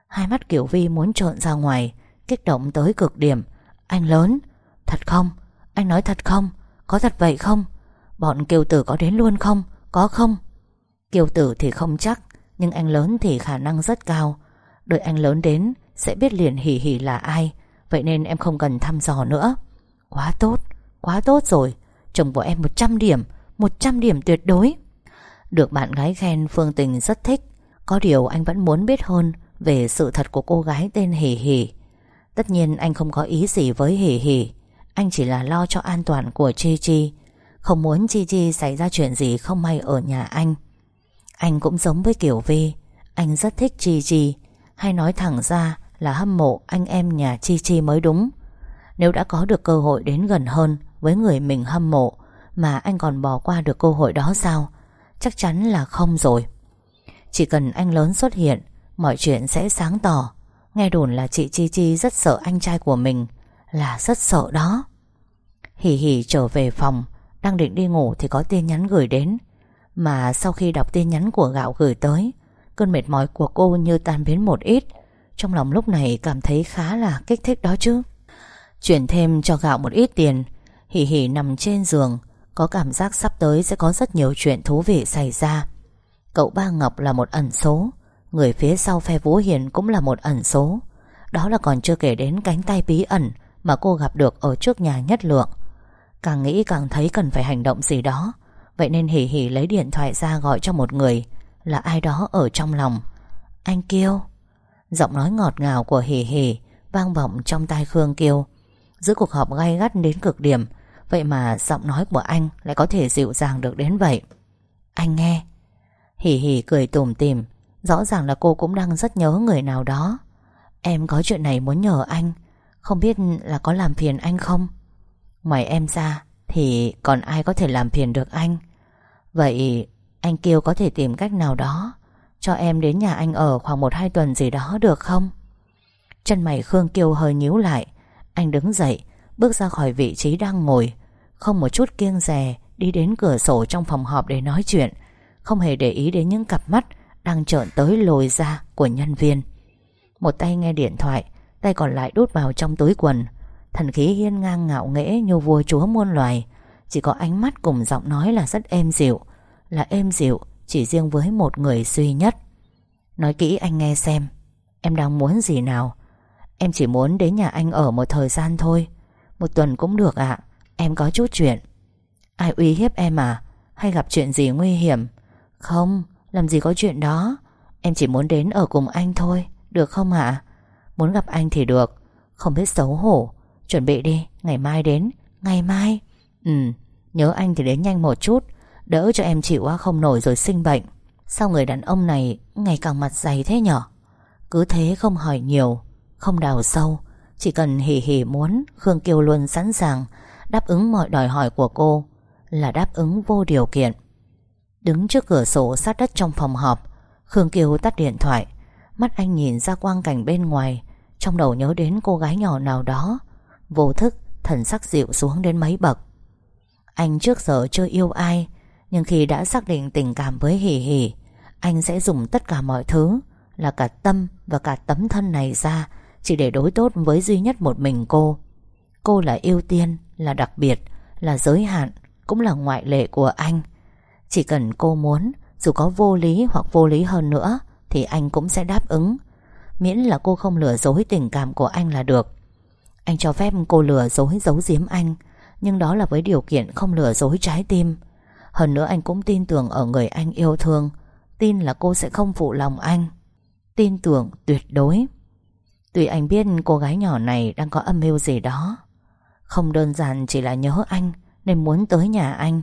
Hai mắt Kiều Vi muốn trộn ra ngoài, Kích động tới cực điểm. Anh lớn, Thật không? Anh nói thật không? Có thật vậy không? Bọn Kiều Tử có đến luôn không? Có không? Kiều Tử thì không chắc, Nhưng anh lớn thì khả năng rất cao. Đợi anh lớn đến, Sẽ biết liền hỉ hỉ là ai. Vậy nên em không cần thăm dò nữa. Quá tốt Quá tốt rồi. Chồng của em 100 điểm 100 điểm tuyệt đối. Được bạn gái khen, Phương Tình rất thích. Có điều anh vẫn muốn biết hơn Về sự thật của cô gái tên Hỷ Hỷ. Tất nhiên anh không có ý gì với Hỷ Hỷ. Anh chỉ là lo cho an toàn của Chi Chi. Không muốn Chi Chi xảy ra chuyện gì không may ở nhà anh. Anh cũng giống với Kiều Vi. Anh rất thích Chi Chi. Hay nói thẳng ra là hâm mộ anh em nhà Chi Chi mới đúng. Nếu đã có được cơ hội đến gần hơn với người mình hâm mộ, mà anh còn bỏ qua được cơ hội đó sao? Chắc chắn là không rồi. Chỉ cần anh lớn xuất hiện, mọi chuyện sẽ sáng tỏ. Nghe đồn là chị Chi Chi rất sợ anh trai của mình, là rất sợ đó. Hỉ hỉ trở về phòng, đang định đi ngủ thì có tin nhắn gửi đến. Mà sau khi đọc tin nhắn của gạo gửi tới, cơn mệt mỏi của cô như tan biến một ít. Trong lòng lúc này cảm thấy khá là kích thích đó chứ. Chuyển thêm cho gạo một ít tiền Hỉ hỉ nằm trên giường có cảm giác sắp tới sẽ có rất nhiều chuyện thú vị xảy ra. Cậu Ba Ngọc là một ẩn số. Người phía sau phe Vũ Hiền cũng là một ẩn số. Đó là còn chưa kể đến cánh tay bí ẩn Mà cô gặp được ở trước nhà nhất lượng. Càng nghĩ càng thấy cần phải hành động gì đó. Vậy nên hỉ hỉ lấy điện thoại ra gọi cho một người. Là ai đó ở trong lòng. Anh Kiêu. Giọng nói ngọt ngào của hỉ hỉ Vang vọng trong tai Khương Kiêu. Giữa cuộc họp gay gắt đến cực điểm Vậy mà giọng nói của anh Lại có thể dịu dàng được đến vậy. Anh nghe. Hỉ hỉ cười tủm tìm. Rõ ràng là cô cũng đang rất nhớ người nào đó. Em có chuyện này muốn nhờ anh. Không biết là có làm phiền anh không? Ngoài em ra, Thì còn ai có thể làm phiền được anh? Vậy Anh Kiêu có thể tìm cách nào đó Cho em đến nhà anh ở khoảng 1-2 tuần gì đó được không? Chân mày Khương Kiêu hơi nhíu lại. Anh đứng dậy Bước ra khỏi vị trí đang ngồi, Không một chút kiêng rè Đi đến cửa sổ trong phòng họp để nói chuyện. Không hề để ý đến những cặp mắt Đang trợn tới lồi ra của nhân viên. Một tay nghe điện thoại, Tay còn lại đút vào trong túi quần. Thần khí hiên ngang ngạo nghễ như vua chúa muôn loài. Chỉ có ánh mắt cùng giọng nói là rất êm dịu, Là êm dịu Chỉ riêng với một người duy nhất. Nói kỹ anh nghe xem, Em đang muốn gì nào? Em chỉ muốn đến nhà anh ở một thời gian thôi. Một tuần cũng được ạ. Em có chút chuyện. Ai uy hiếp em à? Hay gặp chuyện gì nguy hiểm? Không làm gì có chuyện đó. Em chỉ muốn đến ở cùng anh thôi. Được không ạ? Muốn gặp anh thì được. Không biết xấu hổ. Chuẩn bị đi, ngày mai đến. Ngày mai. Ừ, nhớ anh thì đến nhanh một chút. Đỡ cho em chịu quá không nổi rồi sinh bệnh. Sao người đàn ông này Ngày càng mặt dày thế nhở? Cứ thế không hỏi nhiều Không đào sâu. Chỉ cần hỉ hỉ muốn, Khương Kiều luôn sẵn sàng Đáp ứng mọi đòi hỏi của cô, Là đáp ứng vô điều kiện. Đứng trước cửa sổ sát đất trong phòng họp, Khương Kiều tắt điện thoại, Mắt anh nhìn ra quang cảnh bên ngoài, Trong đầu nhớ đến cô gái nhỏ nào đó, Vô thức, thần sắc dịu xuống đến mấy bậc. Anh trước giờ chưa yêu ai, Nhưng khi đã xác định tình cảm với hỉ hỉ Anh sẽ dùng tất cả mọi thứ, Là cả tâm và cả tấm thân này ra chỉ để đối tốt với duy nhất một mình cô. Cô là ưu tiên, Là đặc biệt, Là giới hạn, Cũng là ngoại lệ của anh. Chỉ cần cô muốn, Dù có vô lý hoặc vô lý hơn nữa, Thì anh cũng sẽ đáp ứng. Miễn là cô không lừa dối tình cảm của anh là được. Anh cho phép cô lừa dối giấu giếm anh, Nhưng đó là với điều kiện không lừa dối trái tim. Hơn nữa anh cũng tin tưởng ở người anh yêu thương, Tin là cô sẽ không phụ lòng anh. Tin tưởng tuyệt đối. Tuy anh biết cô gái nhỏ này đang có âm mưu gì đó, Không đơn giản chỉ là nhớ anh Nên muốn tới nhà anh.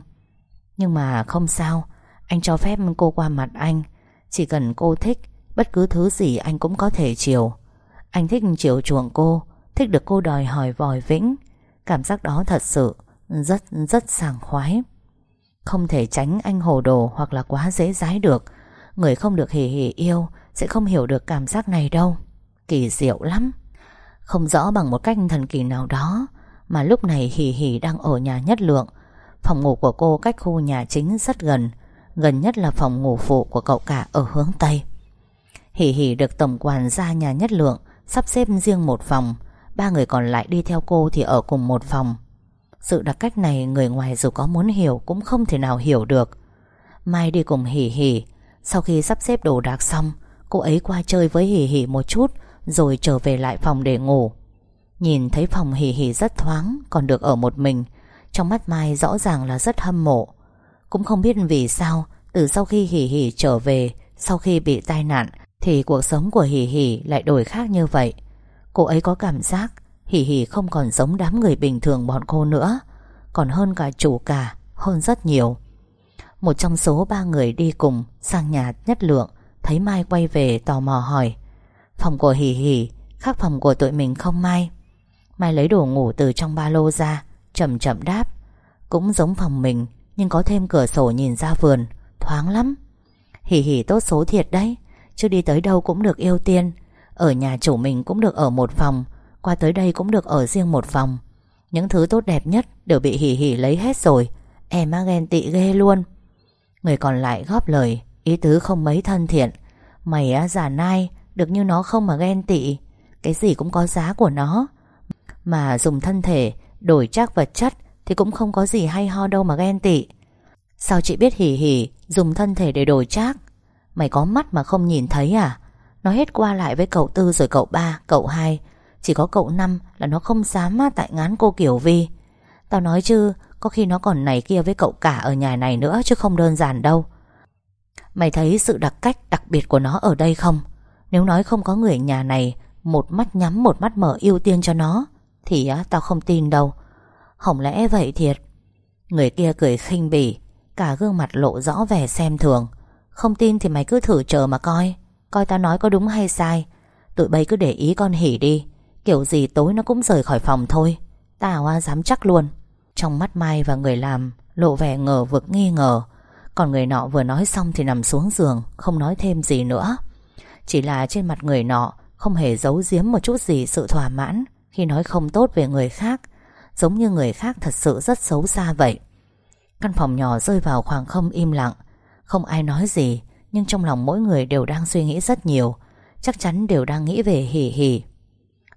Nhưng mà không sao, Anh cho phép cô qua mặt anh. Chỉ cần cô thích, Bất cứ thứ gì anh cũng có thể chiều. Anh thích chiều chuộng cô, Thích được cô đòi hỏi vòi vĩnh. Cảm giác đó thật sự Rất rất sảng khoái. Không thể tránh anh hồ đồ Hoặc là quá dễ dãi được. Người không được hỉ hỉ yêu Sẽ không hiểu được cảm giác này đâu. Kỳ diệu lắm. Không rõ bằng một cách thần kỳ nào đó, Mà lúc này hỉ hỉ đang ở nhà nhất lượng. Phòng ngủ của cô cách khu nhà chính rất gần Gần nhất là phòng ngủ phụ của cậu cả ở hướng Tây. Hỉ hỉ được tổng quản ra nhà nhất lượng Sắp xếp riêng một phòng, Ba người còn lại đi theo cô thì ở cùng một phòng. Sự đặc cách này người ngoài dù có muốn hiểu Cũng không thể nào hiểu được. Mai đi cùng Hỉ Hỉ Sau khi sắp xếp đồ đạc xong, Cô ấy qua chơi với Hỉ Hỉ một chút rồi trở về lại phòng để ngủ. Nhìn thấy phòng Hỉ Hỉ rất thoáng, Còn được ở một mình, Trong mắt Mai rõ ràng là rất hâm mộ. Cũng không biết vì sao, Từ sau khi Hỉ Hỉ trở về, Sau khi bị tai nạn, Thì cuộc sống của Hỉ Hỉ lại đổi khác như vậy. Cô ấy có cảm giác Hỉ Hỉ không còn giống đám người bình thường bọn cô nữa, Còn hơn cả chủ cả, Hơn rất nhiều. Một trong số ba người đi cùng Sang nhà nhất lượng, Thấy Mai quay về tò mò hỏi Phòng của Hỉ Hỉ Khác phòng của tụi mình không Mai Mai lấy đồ ngủ từ trong ba lô ra, Chậm chậm đáp. Cũng giống phòng mình, Nhưng có thêm cửa sổ nhìn ra vườn, Thoáng lắm. Hỉ hỉ tốt số thiệt đấy, Chứ đi tới đâu cũng được ưu tiên. Ở nhà chủ mình cũng được ở một phòng, Qua tới đây cũng được ở riêng một phòng. Những thứ tốt đẹp nhất Đều bị hỉ hỉ lấy hết rồi Em á ghen tị ghê luôn. Người còn lại góp lời, Ý tứ không mấy thân thiện. Mày á giả nai được như nó không mà ghen tị Cái gì cũng có giá của nó. Mà dùng thân thể Đổi chắc vật chất Thì cũng không có gì hay ho đâu mà ghen tị. Sao chị biết hỉ hỉ Dùng thân thể để đổi chắc? Mày có mắt mà không nhìn thấy à? Nó hết qua lại với cậu Tư rồi cậu ba, cậu hai. Chỉ có cậu năm là nó không dám tại ngán cô Kiều Vi. Tao nói chứ Có khi nó còn này kia với cậu cả ở nhà này nữa Chứ không đơn giản đâu. Mày thấy sự đặc cách đặc biệt của nó ở đây không? Nếu nói không có người nhà này Một mắt nhắm một mắt mở ưu tiên cho nó Thì á, tao không tin đâu. Không lẽ vậy thiệt. Người kia cười khinh bỉ Cả gương mặt lộ rõ vẻ xem thường. Không tin thì mày cứ thử chờ mà coi Coi tao nói có đúng hay sai. Tụi bay cứ để ý con hỉ đi Kiểu gì tối nó cũng rời khỏi phòng thôi. Tao dám chắc luôn. Trong mắt Mai và người làm Lộ vẻ ngờ vực nghi ngờ. Còn người nọ vừa nói xong thì nằm xuống giường Không nói thêm gì nữa. Chỉ là trên mặt người nọ, Không hề giấu giếm một chút gì sự thỏa mãn. Khi nói không tốt về người khác, Giống như người khác thật sự rất xấu xa vậy. Căn phòng nhỏ rơi vào khoảng không im lặng. Không ai nói gì, Nhưng trong lòng mỗi người đều đang suy nghĩ rất nhiều. Chắc chắn đều đang nghĩ về hỉ hỉ.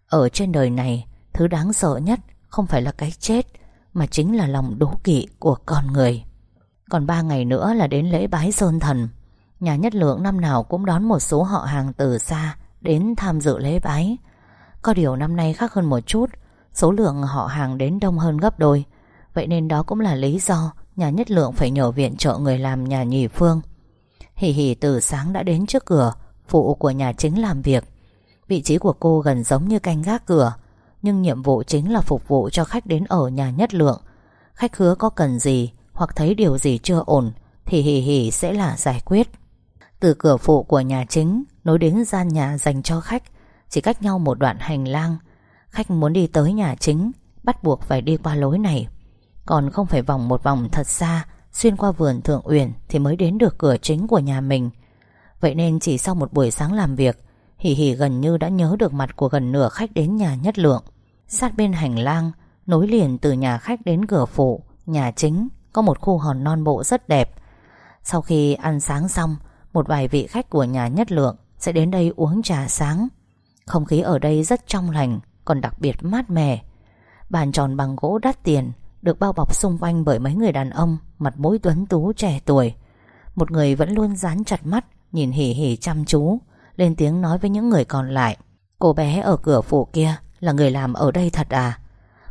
Ở trên đời này, Thứ đáng sợ nhất Không phải là cái chết, Mà chính là lòng đố kỵ của con người. Còn ba ngày nữa là đến lễ bái Sơn Thần. Nhà nhất lượng năm nào cũng đón một số họ hàng từ xa Đến tham dự lễ bái. Có điều năm nay khác hơn một chút, Số lượng họ hàng đến đông hơn gấp đôi. Vậy nên đó cũng là lý do Nhà nhất lượng phải nhờ viện trợ người làm nhà nhì phương. Hỉ hỉ từ sáng đã đến trước cửa, Phụ của nhà chính làm việc. Vị trí của cô gần giống như canh gác cửa, Nhưng nhiệm vụ chính là phục vụ cho khách đến ở nhà nhất lượng. Khách hứa có cần gì Hoặc thấy điều gì chưa ổn Thì hỉ hỉ sẽ là giải quyết. Từ cửa phụ của nhà chính Nối đến gian nhà dành cho khách, Chỉ cách nhau một đoạn hành lang. Khách muốn đi tới nhà chính, Bắt buộc phải đi qua lối này. Còn không phải vòng một vòng thật xa, Xuyên qua vườn thượng uyển Thì mới đến được cửa chính của nhà mình. Vậy nên chỉ sau một buổi sáng làm việc Hỉ hỉ gần như đã nhớ được mặt của gần nửa khách đến nhà nhất lượng. Sát bên hành lang, Nối liền từ nhà khách đến cửa phụ, Nhà chính, Có một khu hòn non bộ rất đẹp. Sau khi ăn sáng xong một vài vị khách của nhà nhất lượng Sẽ đến đây uống trà sáng. Không khí ở đây rất trong lành, Còn đặc biệt mát mẻ. Bàn tròn bằng gỗ đắt tiền, Được bao bọc xung quanh bởi mấy người đàn ông, Mặt mũi tuấn tú trẻ tuổi. Một người vẫn luôn dán chặt mắt, Nhìn hỉ hỉ chăm chú, Lên tiếng nói với những người còn lại. Cô bé ở cửa phụ kia Là người làm ở đây thật à?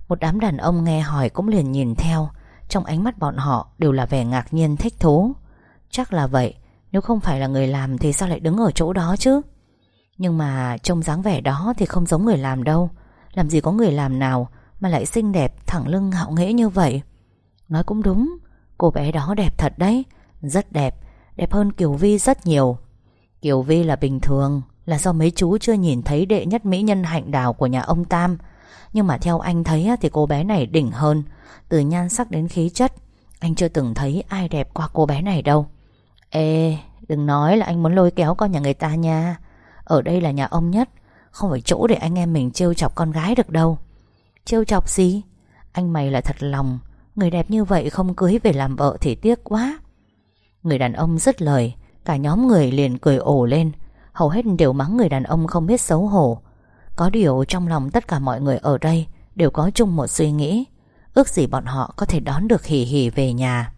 Một đám đàn ông nghe hỏi cũng liền nhìn theo, Trong ánh mắt bọn họ đều là vẻ ngạc nhiên thích thú. Chắc là vậy nếu không phải là người làm Thì sao lại đứng ở chỗ đó chứ? Nhưng mà trông dáng vẻ đó Thì không giống người làm đâu. Làm gì có người làm nào Mà lại xinh đẹp, thẳng lưng, hạo nghễ như vậy? Nói cũng đúng, Cô bé đó đẹp thật đấy, Rất đẹp Đẹp hơn Kiều Vi rất nhiều. Kiều Vi là bình thường, Là do mấy chú chưa nhìn thấy đệ nhất mỹ nhân hạnh đào của nhà ông Tam. Nhưng mà theo anh thấy thì cô bé này đỉnh hơn, Từ nhan sắc đến khí chất. Anh chưa từng thấy ai đẹp qua cô bé này đâu. Ê, Đừng nói là anh muốn lôi kéo con nhà người ta nha. Ở đây là nhà ông nhất, Không phải chỗ để anh em mình trêu chọc con gái được đâu. Trêu chọc gì? Anh mày là thật lòng, Người đẹp như vậy không cưới về làm vợ thì tiếc quá. Người đàn ông dứt lời, Cả nhóm người liền cười ồ lên. Hầu hết đều mắng người đàn ông không biết xấu hổ. Có điều trong lòng tất cả mọi người ở đây Đều có chung một suy nghĩ. Ước gì bọn họ có thể đón được hỉ hỉ về nhà.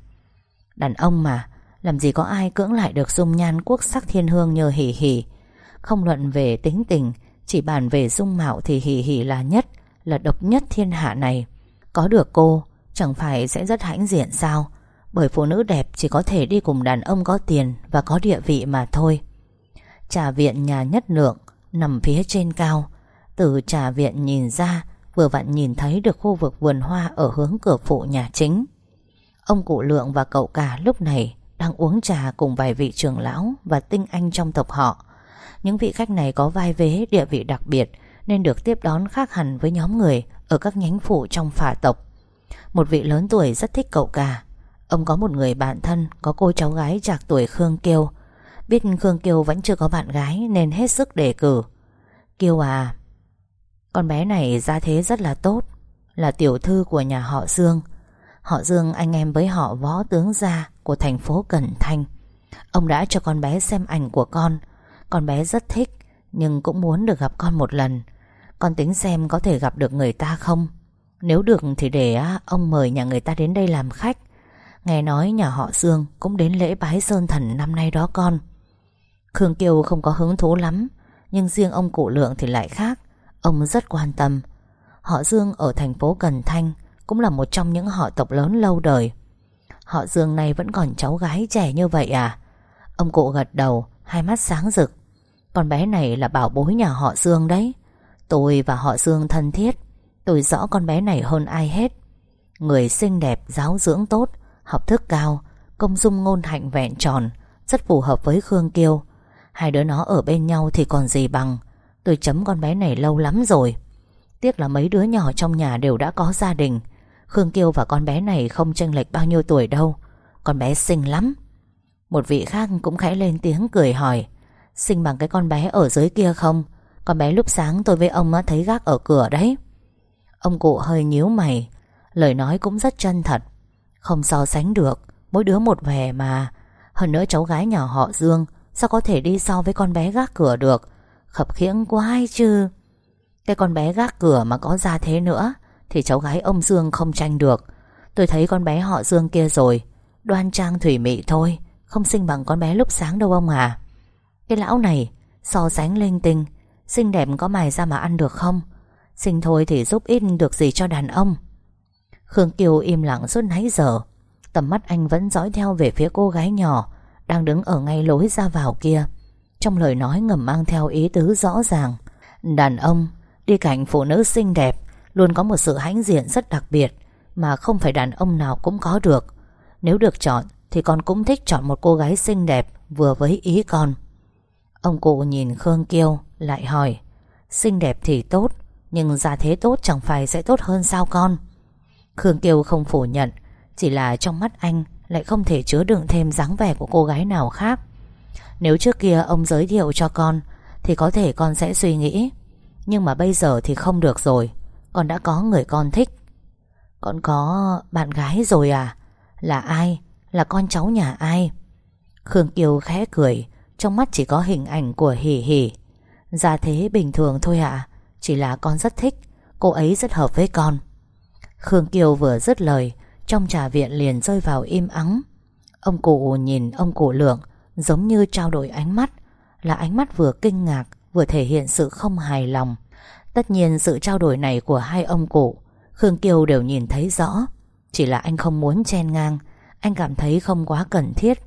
Đàn ông mà làm gì có ai cưỡng lại được dung nhan quốc sắc thiên hương như hỉ hỉ. Không luận về tính tình, Chỉ bàn về dung mạo thì hỉ hỉ là nhất, Là độc nhất thiên hạ này. Có được cô, Chẳng phải sẽ rất hãnh diện sao? Bởi phụ nữ đẹp chỉ có thể đi cùng đàn ông có tiền Và có địa vị mà thôi. Trà viện nhà nhất lượng, Nằm phía trên cao. Từ trà viện nhìn ra, Vừa vặn nhìn thấy được khu vực vườn hoa Ở hướng cửa phụ nhà chính. Ông cụ lượng và cậu cả lúc này đang uống trà cùng vài vị trưởng lão Và tinh anh trong tộc họ. Những vị khách này có vai vế, địa vị đặc biệt, Nên được tiếp đón khác hẳn với nhóm người Ở các nhánh phụ trong phả tộc. Một vị lớn tuổi rất thích cậu cả. Ông có một người bạn thân, Có cô cháu gái trạc tuổi Khương Kiêu. Biết Khương Kiêu vẫn chưa có bạn gái Nên hết sức đề cử. Kiêu à Con bé này ra thế rất là tốt, Là tiểu thư của nhà họ Dương Họ Dương anh em với họ võ tướng gia Của thành phố Cần Thanh. Ông đã cho con bé xem ảnh của con. Con bé rất thích, Nhưng cũng muốn được gặp con một lần. Con tính xem có thể gặp được người ta không? Nếu được thì để ông mời nhà người ta đến đây làm khách. Nghe nói nhà họ Dương cũng đến lễ bái Sơn Thần năm nay đó con. Khương Kiều không có hứng thú lắm, Nhưng riêng ông cụ lượng thì lại khác. Ông rất quan tâm. Họ Dương ở thành phố Cần Thanh cũng là một trong những họ tộc lớn lâu đời. Họ Dương này vẫn còn cháu gái trẻ như vậy à? Ông cụ gật đầu Hai mắt sáng rực. Con bé này là bảo bối nhà họ Dương đấy. Tôi và họ Dương thân thiết. Tôi rõ con bé này hơn ai hết. Người xinh đẹp, giáo dưỡng tốt Học thức cao Công dung ngôn hạnh vẹn tròn Rất phù hợp với Khương Kiêu. Hai đứa nó ở bên nhau thì còn gì bằng. Tôi chấm con bé này lâu lắm rồi. Tiếc là mấy đứa nhỏ trong nhà đều đã có gia đình. Khương Kiêu và con bé này không chênh lệch bao nhiêu tuổi đâu. Con bé xinh lắm. Một vị khác cũng khẽ lên tiếng cười hỏi, Xinh bằng cái con bé ở dưới kia không? Con bé lúc sáng tôi với ông thấy gác ở cửa đấy. Ông cụ hơi nhíu mày, Lời nói cũng rất chân thật. Không so sánh được, Mỗi đứa một vẻ mà. Hơn nữa cháu gái nhỏ họ Dương, Sao có thể đi so với con bé gác cửa được? Khập khiễng quá ai chứ. Cái con bé gác cửa mà có ra thế nữa thì cháu gái ông Dương không tranh được. Tôi thấy con bé họ Dương kia rồi, Đoan trang thủy mị thôi, Không xinh bằng con bé lúc sáng đâu ông à Cái lão này, So sánh linh tinh, Xinh đẹp có mài ra mà ăn được không? Xinh thôi thì giúp ít được gì cho đàn ông. Khương Kiều im lặng suốt nãy giờ. Tầm mắt anh vẫn dõi theo về phía cô gái nhỏ, Đang đứng ở ngay lối ra vào kia. Trong lời nói ngầm mang theo ý tứ rõ ràng. Đàn ông, Đi cạnh phụ nữ xinh đẹp Luôn có một sự hãnh diện rất đặc biệt, Mà không phải đàn ông nào cũng có được. Nếu được chọn, Thì con cũng thích chọn một cô gái xinh đẹp, Vừa với ý con. Ông cụ nhìn Khương Kiêu, Lại hỏi, Xinh đẹp thì tốt, Nhưng gia thế tốt chẳng phải sẽ tốt hơn sao con? Khương Kiêu không phủ nhận, Chỉ là trong mắt anh Lại không thể chứa đựng thêm dáng vẻ của cô gái nào khác. Nếu trước kia ông giới thiệu cho con, Thì có thể con sẽ suy nghĩ, Nhưng mà bây giờ thì không được rồi. Con đã có người con thích. Con có bạn gái rồi à? Là ai? Là con cháu nhà ai? Khương Kiều khẽ cười, Trong mắt chỉ có hình ảnh của Hỉ Hỉ gia thế bình thường thôi ạ, Chỉ là con rất thích, Cô ấy rất hợp với con. Khương Kiều vừa dứt lời, Trong trà viện liền rơi vào im ắng. Ông cụ nhìn ông cụ lượng, Giống như trao đổi ánh mắt, Là ánh mắt vừa kinh ngạc, Vừa thể hiện sự không hài lòng. Tất nhiên sự trao đổi này của hai ông cụ, Khương Kiều đều nhìn thấy rõ. Chỉ là anh không muốn chen ngang, Anh cảm thấy không quá cần thiết.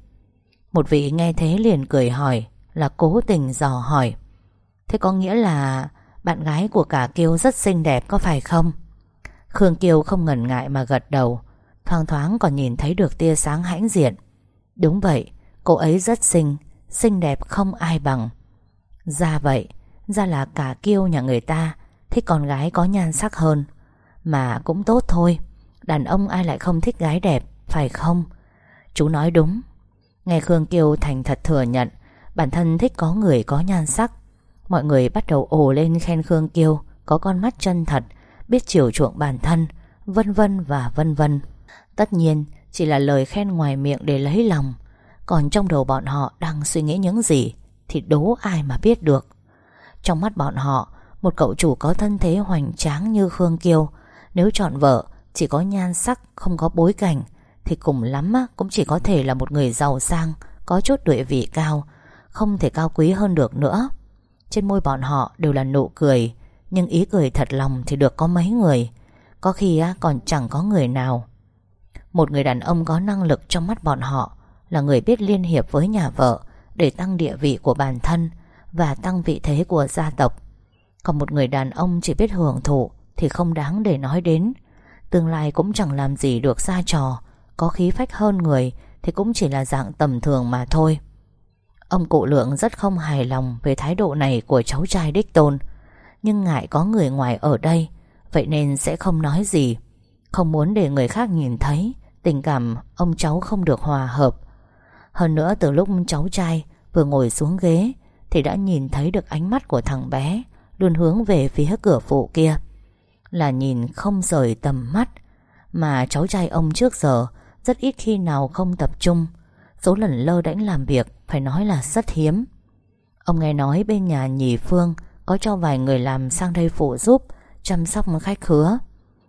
Một vị nghe thế liền cười hỏi, Là cố tình dò hỏi. Thế có nghĩa là Bạn gái của cả Kiều rất xinh đẹp có phải không? Khương Kiều không ngần ngại mà gật đầu, Thoáng thoáng còn nhìn thấy được tia sáng hãnh diện. Đúng vậy, Cô ấy rất xinh Xinh đẹp không ai bằng. Ra vậy, Ra là cả Kiêu nhà người ta Thích con gái có nhan sắc hơn Mà cũng tốt thôi. Đàn ông ai lại không thích gái đẹp Phải không? Chú nói đúng. Nghe Khương Kiều thành thật thừa nhận Bản thân thích có người có nhan sắc. Mọi người bắt đầu ồ lên khen Khương Kiều Có con mắt chân thật biết chiều chuộng bản thân, vân vân và vân vân. Tất nhiên, chỉ là lời khen ngoài miệng để lấy lòng, còn trong đầu bọn họ đang suy nghĩ những gì thì đố ai mà biết được. Trong mắt bọn họ, một cậu chủ có thân thế hoành tráng như Khương Kiều nếu chọn vợ chỉ có nhan sắc, không có bối cảnh, thì cùng lắm cũng chỉ có thể là một người giàu sang, có chút địa vị cao, không thể cao quý hơn được nữa. Trên môi bọn họ đều là nụ cười, nhưng ý cười thật lòng thì được có mấy người. Có khi còn chẳng có người nào. Một người đàn ông có năng lực trong mắt bọn họ Là người biết liên hiệp với nhà vợ Để tăng địa vị của bản thân Và tăng vị thế của gia tộc. Còn một người đàn ông chỉ biết hưởng thụ Thì không đáng để nói đến. Tương lai cũng chẳng làm gì được xa trò. Có khí phách hơn người Thì cũng chỉ là dạng tầm thường mà thôi. Ông cụ lượng rất không hài lòng Về thái độ này của cháu trai đích tôn. Nhưng ngại có người ngoài ở đây, Vậy nên sẽ không nói gì. Không muốn để người khác nhìn thấy, Tình cảm ông cháu không được hòa hợp. Hơn nữa từ lúc cháu trai Vừa ngồi xuống ghế Thì đã nhìn thấy được ánh mắt của thằng bé. Luôn hướng về phía cửa phụ kia. Là nhìn không rời tầm mắt, Mà cháu trai ông trước giờ Rất ít khi nào không tập trung. Số lần lơ đễnh làm việc, Phải nói là rất hiếm. Ông nghe nói bên nhà nhì Phương có cho vài người làm sang đây phụ giúp, Chăm sóc khách khứa.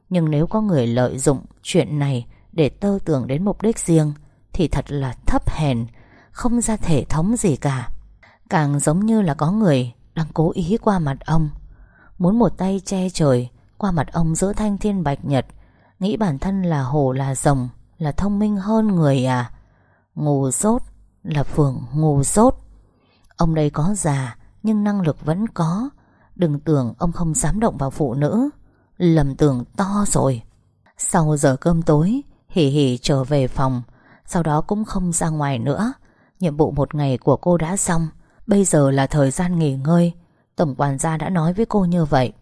Nhưng nếu có người lợi dụng chuyện này Để tơ tưởng đến mục đích riêng, Thì thật là thấp hèn, Không ra thể thống gì cả. Càng giống như là có người đang cố ý qua mặt ông. Muốn một tay che trời, Qua mặt ông giữa thanh thiên bạch nhật, Nghĩ bản thân là hổ, là rồng, Là thông minh hơn người à? Ngu dốt Là phường ngu dốt Ông đây có già, Nhưng năng lực vẫn có. Đừng tưởng ông không dám động vào phụ nữ. Lầm tưởng to rồi. Sau giờ cơm tối, Hỉ hỉ trở về phòng. Sau đó cũng không ra ngoài nữa. Nhiệm vụ một ngày của cô đã xong. Bây giờ là thời gian nghỉ ngơi. Tổng quản gia đã nói với cô như vậy.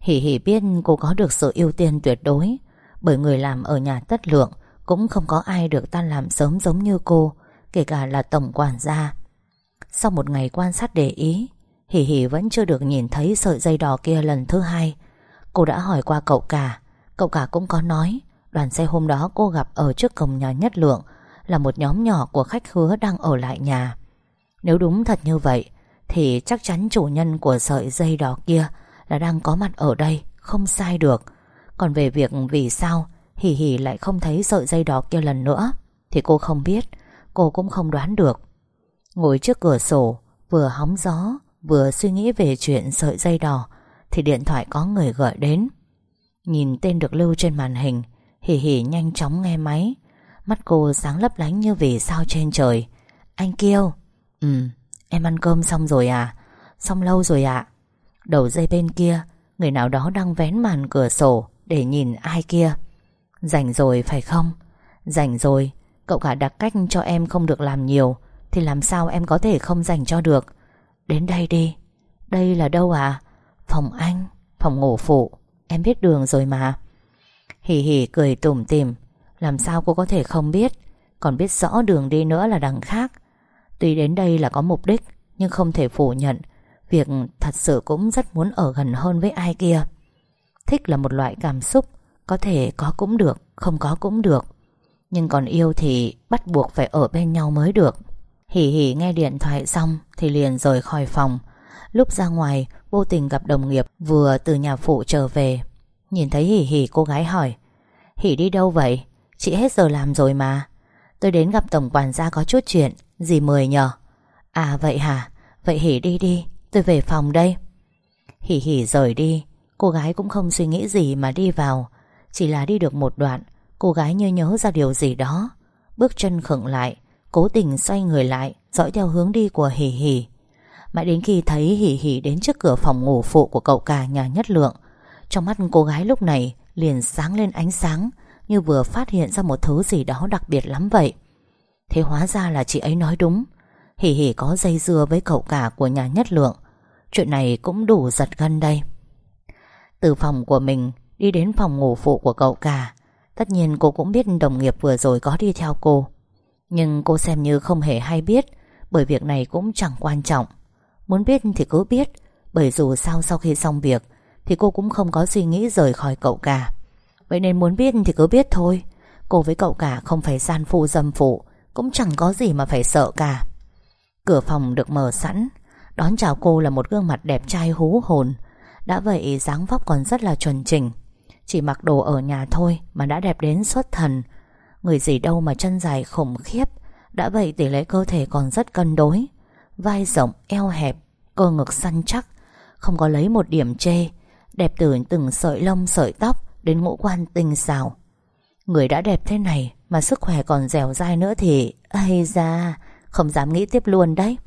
Hỉ hỉ biết cô có được sự ưu tiên tuyệt đối. Bởi người làm ở nhà tất lượng, Cũng không có ai được tan làm sớm giống như cô, Kể cả là tổng quản gia. Sau một ngày quan sát để ý, Hỉ hỉ vẫn chưa được nhìn thấy sợi dây đỏ kia lần thứ hai. Cô đã hỏi qua cậu cả. Cậu cả cũng có nói, Đoàn xe hôm đó cô gặp ở trước cổng nhà nhất lượng, Là một nhóm nhỏ của khách hứa đang ở lại nhà. Nếu đúng thật như vậy, Thì chắc chắn chủ nhân của sợi dây đó kia Là đang có mặt ở đây, Không sai được. Còn về việc vì sao Hỉ hỉ lại không thấy sợi dây đó kia lần nữa, Thì cô không biết, Cô cũng không đoán được. Ngồi trước cửa sổ, Vừa hóng gió, Vừa suy nghĩ về chuyện sợi dây đỏ, Thì điện thoại có người gọi đến. Nhìn tên được lưu trên màn hình Hỉ hỉ nhanh chóng nghe máy. Mắt cô sáng lấp lánh như vì sao trên trời. Anh Kiêu Ừ em ăn cơm xong rồi à? Xong lâu rồi ạ. Đầu dây bên kia, Người nào đó đang vén màn cửa sổ Để nhìn ai kia. Rảnh rồi phải không? Rảnh rồi, Cậu cả đặt cách cho em không được làm nhiều, Thì làm sao em có thể không dành cho được? Đến đây đi. Đây là đâu à Phòng anh, Phòng ngủ phụ. Em biết đường rồi mà. Hỉ hỉ cười tủm tỉm. Làm sao cô có thể không biết? Còn biết rõ đường đi nữa là đằng khác. Tuy đến đây là có mục đích, Nhưng không thể phủ nhận, Việc thật sự cũng rất muốn ở gần hơn với ai kia. Thích là một loại cảm xúc, Có thể có cũng được, Không có cũng được. Nhưng còn yêu thì bắt buộc phải ở bên nhau mới được. Hỉ hỉ nghe điện thoại xong Thì liền rời khỏi phòng. Lúc ra ngoài, vô tình gặp đồng nghiệp Vừa từ nhà phụ trở về. Nhìn thấy hỉ hỉ, cô gái hỏi, Hỉ đi đâu vậy? Chị hết giờ làm rồi mà. Tôi đến gặp tổng quản gia có chút chuyện dì mời nhờ. À vậy hả? Vậy Hỉ đi đi, Tôi về phòng đây. Hỉ hỉ rời đi. Cô gái cũng không suy nghĩ gì mà đi vào. Chỉ là đi được một đoạn, Cô gái như nhớ ra điều gì đó. Bước chân khựng lại, Cố tình xoay người lại, Dõi theo hướng đi của Hỉ Hỉ Mãi đến khi thấy Hỉ Hỉ đến trước cửa phòng ngủ phụ của cậu cả nhà nhất lượng, Trong mắt cô gái lúc này liền sáng lên ánh sáng, Như vừa phát hiện ra một thứ gì đó đặc biệt lắm vậy. Thế hóa ra là chị ấy nói đúng. Hỉ Hỉ có dây dưa với cậu cả của nhà nhất lượng. Chuyện này cũng đủ giật gân đây. Từ phòng của mình Đi đến phòng ngủ phụ của cậu cả. Tất nhiên cô cũng biết đồng nghiệp vừa rồi có đi theo cô. Nhưng cô xem như không hề hay biết, Bởi việc này cũng chẳng quan trọng. Muốn biết thì cứ biết, Bởi dù sao sau khi xong việc Thì cô cũng không có suy nghĩ rời khỏi cậu cả. Vậy nên muốn biết thì cứ biết thôi. Cô với cậu cả không phải gian phụ dâm phụ cũng chẳng có gì mà phải sợ cả. Cửa phòng được mở sẵn. Đón chào cô là một gương mặt đẹp trai hú hồn. Đã vậy dáng vóc còn rất là chuẩn chỉnh. Chỉ mặc đồ ở nhà thôi Mà đã đẹp đến xuất thần. Người gì đâu mà chân dài khủng khiếp. Đã vậy tỷ lệ cơ thể còn rất cân đối. Vai rộng, eo hẹp Cơ ngực săn chắc. Không có lấy một điểm chê. Đẹp từ từng sợi lông sợi tóc Đến ngũ quan tinh xảo. Người đã đẹp thế này Mà sức khỏe còn dẻo dai nữa thì, ây da, Không dám nghĩ tiếp luôn đấy.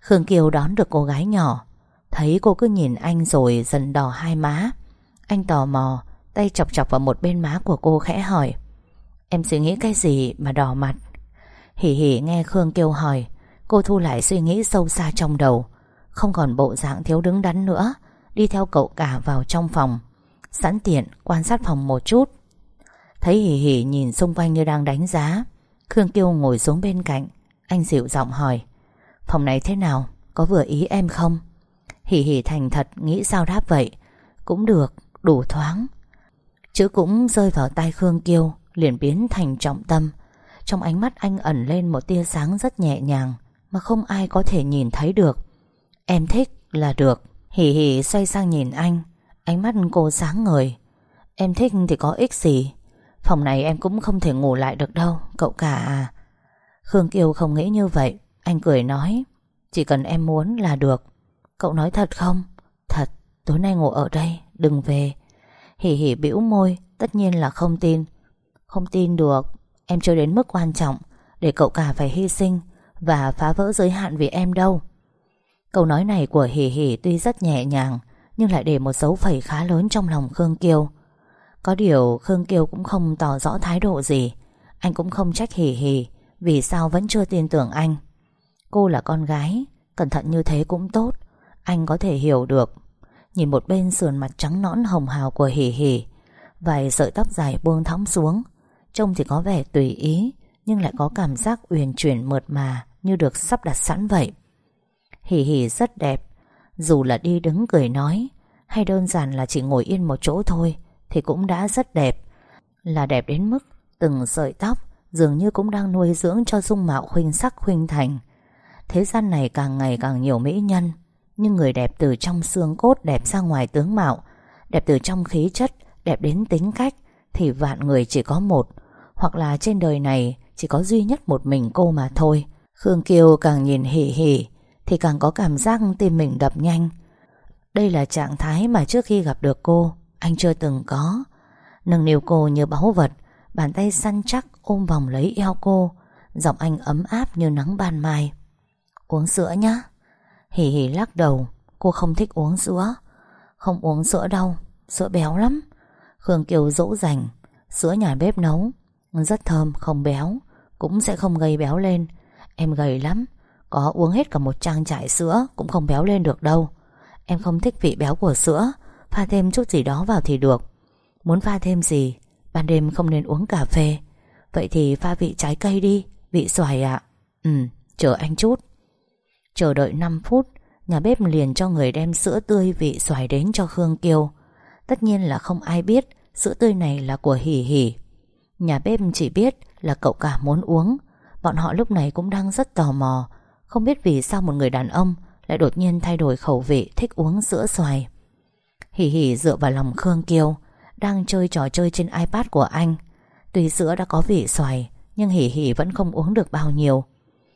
Khương Kiều đón được cô gái nhỏ. Thấy cô cứ nhìn anh rồi dần đỏ hai má. Anh tò mò, Tay chọc chọc vào một bên má của cô khẽ hỏi, Em suy nghĩ cái gì mà đỏ mặt? Hỉ hỉ nghe Khương Kiều hỏi, Cô thu lại suy nghĩ sâu xa trong đầu. Không còn bộ dạng thiếu đứng đắn nữa, Đi theo cậu cả vào trong phòng, Sẵn tiện quan sát phòng một chút. Thấy hỉ hỉ nhìn xung quanh như đang đánh giá Khương Kiêu ngồi xuống bên cạnh. Anh dịu giọng hỏi Phòng này thế nào? Có vừa ý em không? Hỉ hỉ thành thật nghĩ sao đáp vậy Cũng được, đủ thoáng. Chữ cũng rơi vào tay Khương Kiêu Liền biến thành trọng tâm. Trong ánh mắt anh ẩn lên một tia sáng rất nhẹ nhàng Mà không ai có thể nhìn thấy được. Em thích là được. Hỉ hỉ xoay sang nhìn anh Ánh mắt cô sáng ngời. Em thích thì có ích gì? Phòng này em cũng không thể ngủ lại được đâu, Cậu cả. À Khương Kiều không nghĩ như vậy. Anh cười nói, Chỉ cần em muốn là được. Cậu nói thật không? Thật, tối nay ngủ ở đây, đừng về. Hỉ hỉ bĩu môi, Tất nhiên là không tin. Không tin được, Em chưa đến mức quan trọng, Để cậu cả phải hy sinh Và phá vỡ giới hạn vì em đâu. Câu nói này của hỉ hỉ tuy rất nhẹ nhàng, Nhưng lại để một dấu phẩy khá lớn trong lòng Khương Kiêu. Có điều Khương kiều cũng không tỏ rõ thái độ gì. Anh cũng không trách hỉ hỉ Vì sao vẫn chưa tin tưởng anh. Cô là con gái, Cẩn thận như thế cũng tốt. Anh có thể hiểu được. Nhìn một bên sườn mặt trắng nõn hồng hào của hỉ hỉ Vài sợi tóc dài buông thõng xuống. Trông thì có vẻ tùy ý, Nhưng lại có cảm giác uyển chuyển mượt mà Như được sắp đặt sẵn vậy. Hỉ hỉ rất đẹp. Dù là đi đứng cười nói, Hay đơn giản là chỉ ngồi yên một chỗ thôi thì cũng đã rất đẹp. Là đẹp đến mức từng sợi tóc Dường như cũng đang nuôi dưỡng cho dung mạo khuynh sắc khuynh thành. Thế gian này càng ngày càng nhiều mỹ nhân Nhưng người đẹp từ trong xương cốt Đẹp ra ngoài tướng mạo Đẹp từ trong khí chất Đẹp đến tính cách Thì vạn người chỉ có một Hoặc là trên đời này Chỉ có duy nhất một mình cô mà thôi. Khương Kiều càng nhìn hỉ hỉ thì càng có cảm giác tim mình đập nhanh. Đây là trạng thái mà trước khi gặp được cô, anh chưa từng có. Nâng niu cô như báu vật, bàn tay săn chắc ôm vòng lấy eo cô, giọng anh ấm áp như nắng ban mai. Uống sữa nhá. Hỉ hỉ lắc đầu, cô không thích uống sữa. Không uống sữa đâu, sữa béo lắm. Khương Kiều dỗ dành, sữa nhà bếp nấu, rất thơm, không béo, cũng sẽ không gây béo lên. Em gầy lắm, có uống hết cả một trang trải sữa Cũng không béo lên được đâu Em không thích vị béo của sữa Pha thêm chút gì đó vào thì được. Muốn pha thêm gì, Ban đêm không nên uống cà phê. Vậy thì pha vị trái cây đi, Vị xoài ạ. Ừ chờ anh chút. Chờ đợi 5 phút, Nhà bếp liền cho người đem sữa tươi, vị xoài đến cho Khương Kiều Tất nhiên là không ai biết Sữa tươi này là của Hỷ Hỷ Nhà bếp chỉ biết là cậu cả muốn uống. Bọn họ lúc này cũng đang rất tò mò. Không biết vì sao một người đàn ông Lại đột nhiên thay đổi khẩu vị, Thích uống sữa xoài. Hỉ hỉ dựa vào lòng Khương Kiêu Đang chơi trò chơi trên iPad của anh. Tuy sữa đã có vị xoài Nhưng hỉ hỉ vẫn không uống được bao nhiêu.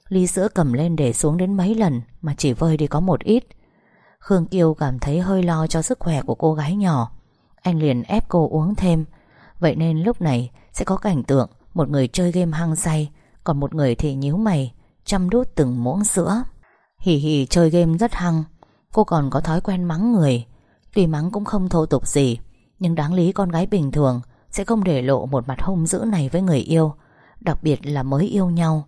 Ly sữa cầm lên để xuống đến mấy lần Mà chỉ vơi đi có một ít. Khương Kiêu cảm thấy hơi lo cho sức khỏe của cô gái nhỏ. Anh liền ép cô uống thêm. Vậy nên lúc này sẽ có cảnh tượng Một người chơi game hăng say Còn một người thì nhíu mày chăm đút từng muỗng sữa. Hì hì chơi game rất hăng, cô còn có thói quen mắng người. Tuy mắng cũng không thô tục gì, nhưng đáng lý con gái bình thường sẽ không để lộ một mặt hung dữ này với người yêu, đặc biệt là mới yêu nhau.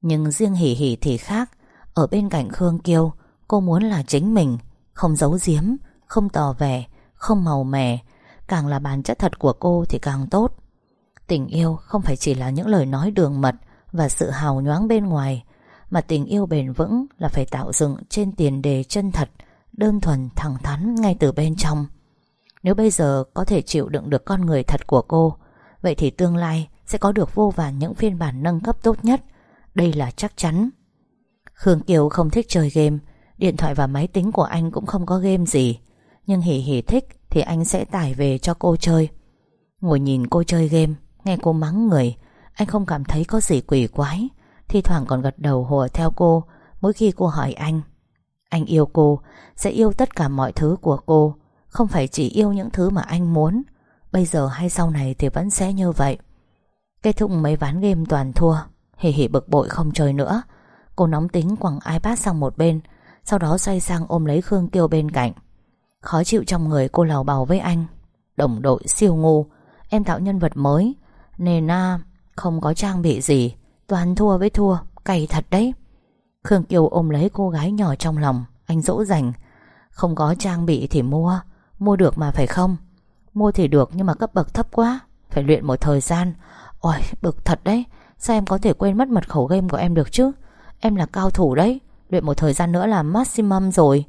Nhưng riêng hỉ hỉ thì khác, ở bên cạnh Khương Kiêu, cô muốn là chính mình, không giấu giếm, không tỏ vẻ, không màu mè, càng là bản chất thật của cô thì càng tốt. Tình yêu không phải chỉ là những lời nói đường mật và sự hào nhoáng bên ngoài, mà tình yêu bền vững là phải tạo dựng trên tiền đề chân thật, đơn thuần, thẳng thắn ngay từ bên trong. Nếu bây giờ có thể chịu đựng được con người thật của cô, vậy thì tương lai sẽ có được vô vàn những phiên bản nâng cấp tốt nhất. Đây là chắc chắn. Khương Kiều không thích chơi game, điện thoại và máy tính của anh cũng không có game gì. Nhưng hỉ hỉ thích thì anh sẽ tải về cho cô chơi. Ngồi nhìn cô chơi game, nghe cô mắng người, anh không cảm thấy có gì quỷ quái. Thì thoảng còn gật đầu hùa theo cô Mỗi khi cô hỏi anh anh yêu cô Sẽ yêu tất cả mọi thứ của cô. Không phải chỉ yêu những thứ mà anh muốn. Bây giờ hay sau này thì vẫn sẽ như vậy. Kết thúc mấy ván game toàn thua Hỉ hỉ bực bội không chơi nữa. Cô nóng tính quẳng iPad sang một bên Sau đó xoay sang ôm lấy Khương Kiêu bên cạnh. Khó chịu trong người cô lào bào với anh. Đồng đội siêu ngu Em tạo nhân vật mới. Nên na, không có trang bị gì Toàn thua với thua Cày thật đấy. Khương Kiều ôm lấy cô gái nhỏ trong lòng, Anh dỗ dành. Không có trang bị thì mua Mua được mà phải không? Mua thì được nhưng mà cấp bậc thấp quá, Phải luyện một thời gian. Ôi, bực thật đấy, Sao em có thể quên mất mật khẩu game của em được chứ? Em là cao thủ đấy, Luyện một thời gian nữa là maximum rồi.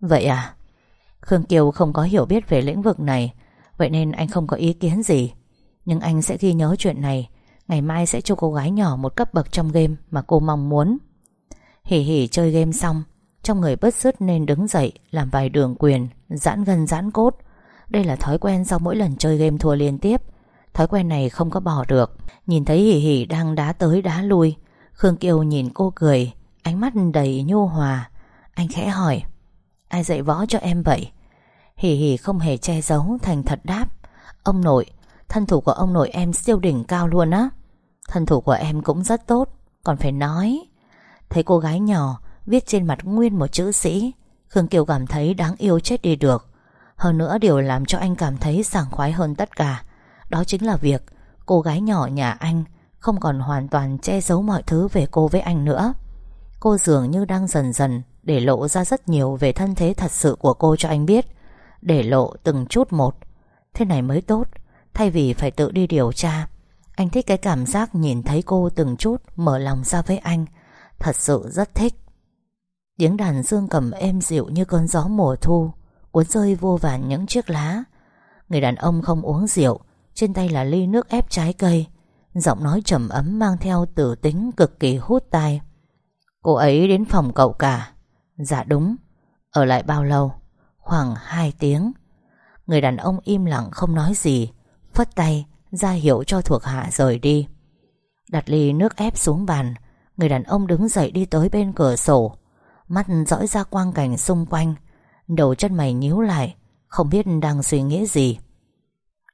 Vậy à? Khương Kiều không có hiểu biết về lĩnh vực này, Vậy nên anh không có ý kiến gì. Nhưng anh sẽ ghi nhớ chuyện này, Ngày mai sẽ cho cô gái nhỏ một cấp bậc trong game Mà cô mong muốn. Hỉ hỉ chơi game xong, Trong người bớt sứt nên đứng dậy, Làm vài đường quyền, Giãn gân, giãn cốt. Đây là thói quen sau mỗi lần chơi game thua liên tiếp. Thói quen này không có bỏ được. Nhìn thấy hỉ hỉ đang đá tới đá lui, Khương Kiều nhìn cô cười, Ánh mắt đầy nhu hòa. Anh khẽ hỏi, Ai dạy võ cho em vậy? Hỉ hỉ không hề che giấu, thành thật đáp, Ông nội, Thân thủ của ông nội em siêu đỉnh cao luôn á. Thân thủ của em cũng rất tốt, Còn phải nói Thấy cô gái nhỏ, viết trên mặt nguyên một chữ sĩ. Khương Kiều cảm thấy đáng yêu chết đi được. Hơn nữa điều làm cho anh cảm thấy sảng khoái hơn tất cả. Đó chính là việc Cô gái nhỏ nhà anh Không còn hoàn toàn che giấu mọi thứ về cô với anh nữa. Cô dường như đang dần dần Để lộ ra rất nhiều về thân thế thật sự của cô cho anh biết. Để lộ từng chút một. Thế này mới tốt, Thay vì phải tự đi điều tra, Anh thích cái cảm giác nhìn thấy cô từng chút Mở lòng ra với anh Thật sự rất thích. Tiếng đàn dương cầm êm dịu như cơn gió mùa thu, Cuốn rơi vô vàn những chiếc lá. Người đàn ông không uống rượu, Trên tay là ly nước ép trái cây. Giọng nói trầm ấm mang theo tử tính cực kỳ hút tai. Cô ấy đến phòng cậu cả. Dạ đúng. Ở lại bao lâu? Khoảng 2 tiếng. Người đàn ông im lặng không nói gì, Phất tay ra hiệu cho thuộc hạ rời đi. Đặt ly nước ép xuống bàn. Người đàn ông đứng dậy đi tới bên cửa sổ. Mắt dõi ra quang cảnh xung quanh. Đầu chân mày nhíu lại, Không biết đang suy nghĩ gì.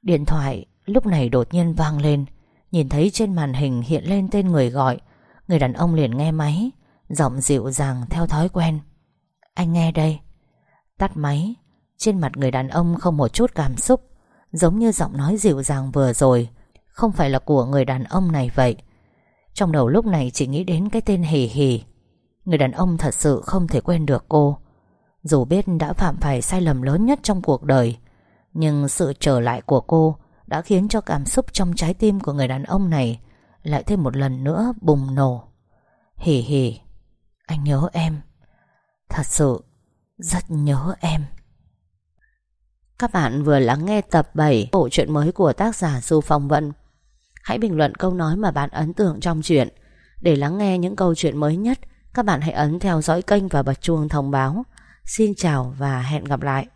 Điện thoại lúc này đột nhiên vang lên. Nhìn thấy trên màn hình hiện lên tên người gọi. Người đàn ông liền nghe máy, Giọng dịu dàng theo thói quen. Anh nghe đây. Tắt máy, Trên mặt người đàn ông không một chút cảm xúc, Giống như giọng nói dịu dàng vừa rồi. Không phải là của người đàn ông này vậy. Trong đầu lúc này chỉ nghĩ đến cái tên Hì Hì. Người đàn ông thật sự không thể quên được cô. Dù biết đã phạm phải sai lầm lớn nhất trong cuộc đời, Nhưng sự trở lại của cô Đã khiến cho cảm xúc trong trái tim của người đàn ông này Lại thêm một lần nữa bùng nổ. Hì hì, Anh nhớ em. Thật sự, Rất nhớ em. Các bạn vừa lắng nghe tập 7 Bộ truyện mới của tác giả Du Phong Vân. Hãy bình luận câu nói mà bạn ấn tượng trong truyện Để lắng nghe những câu chuyện mới nhất, các bạn hãy ấn theo dõi kênh và bật chuông thông báo. Xin chào và hẹn gặp lại.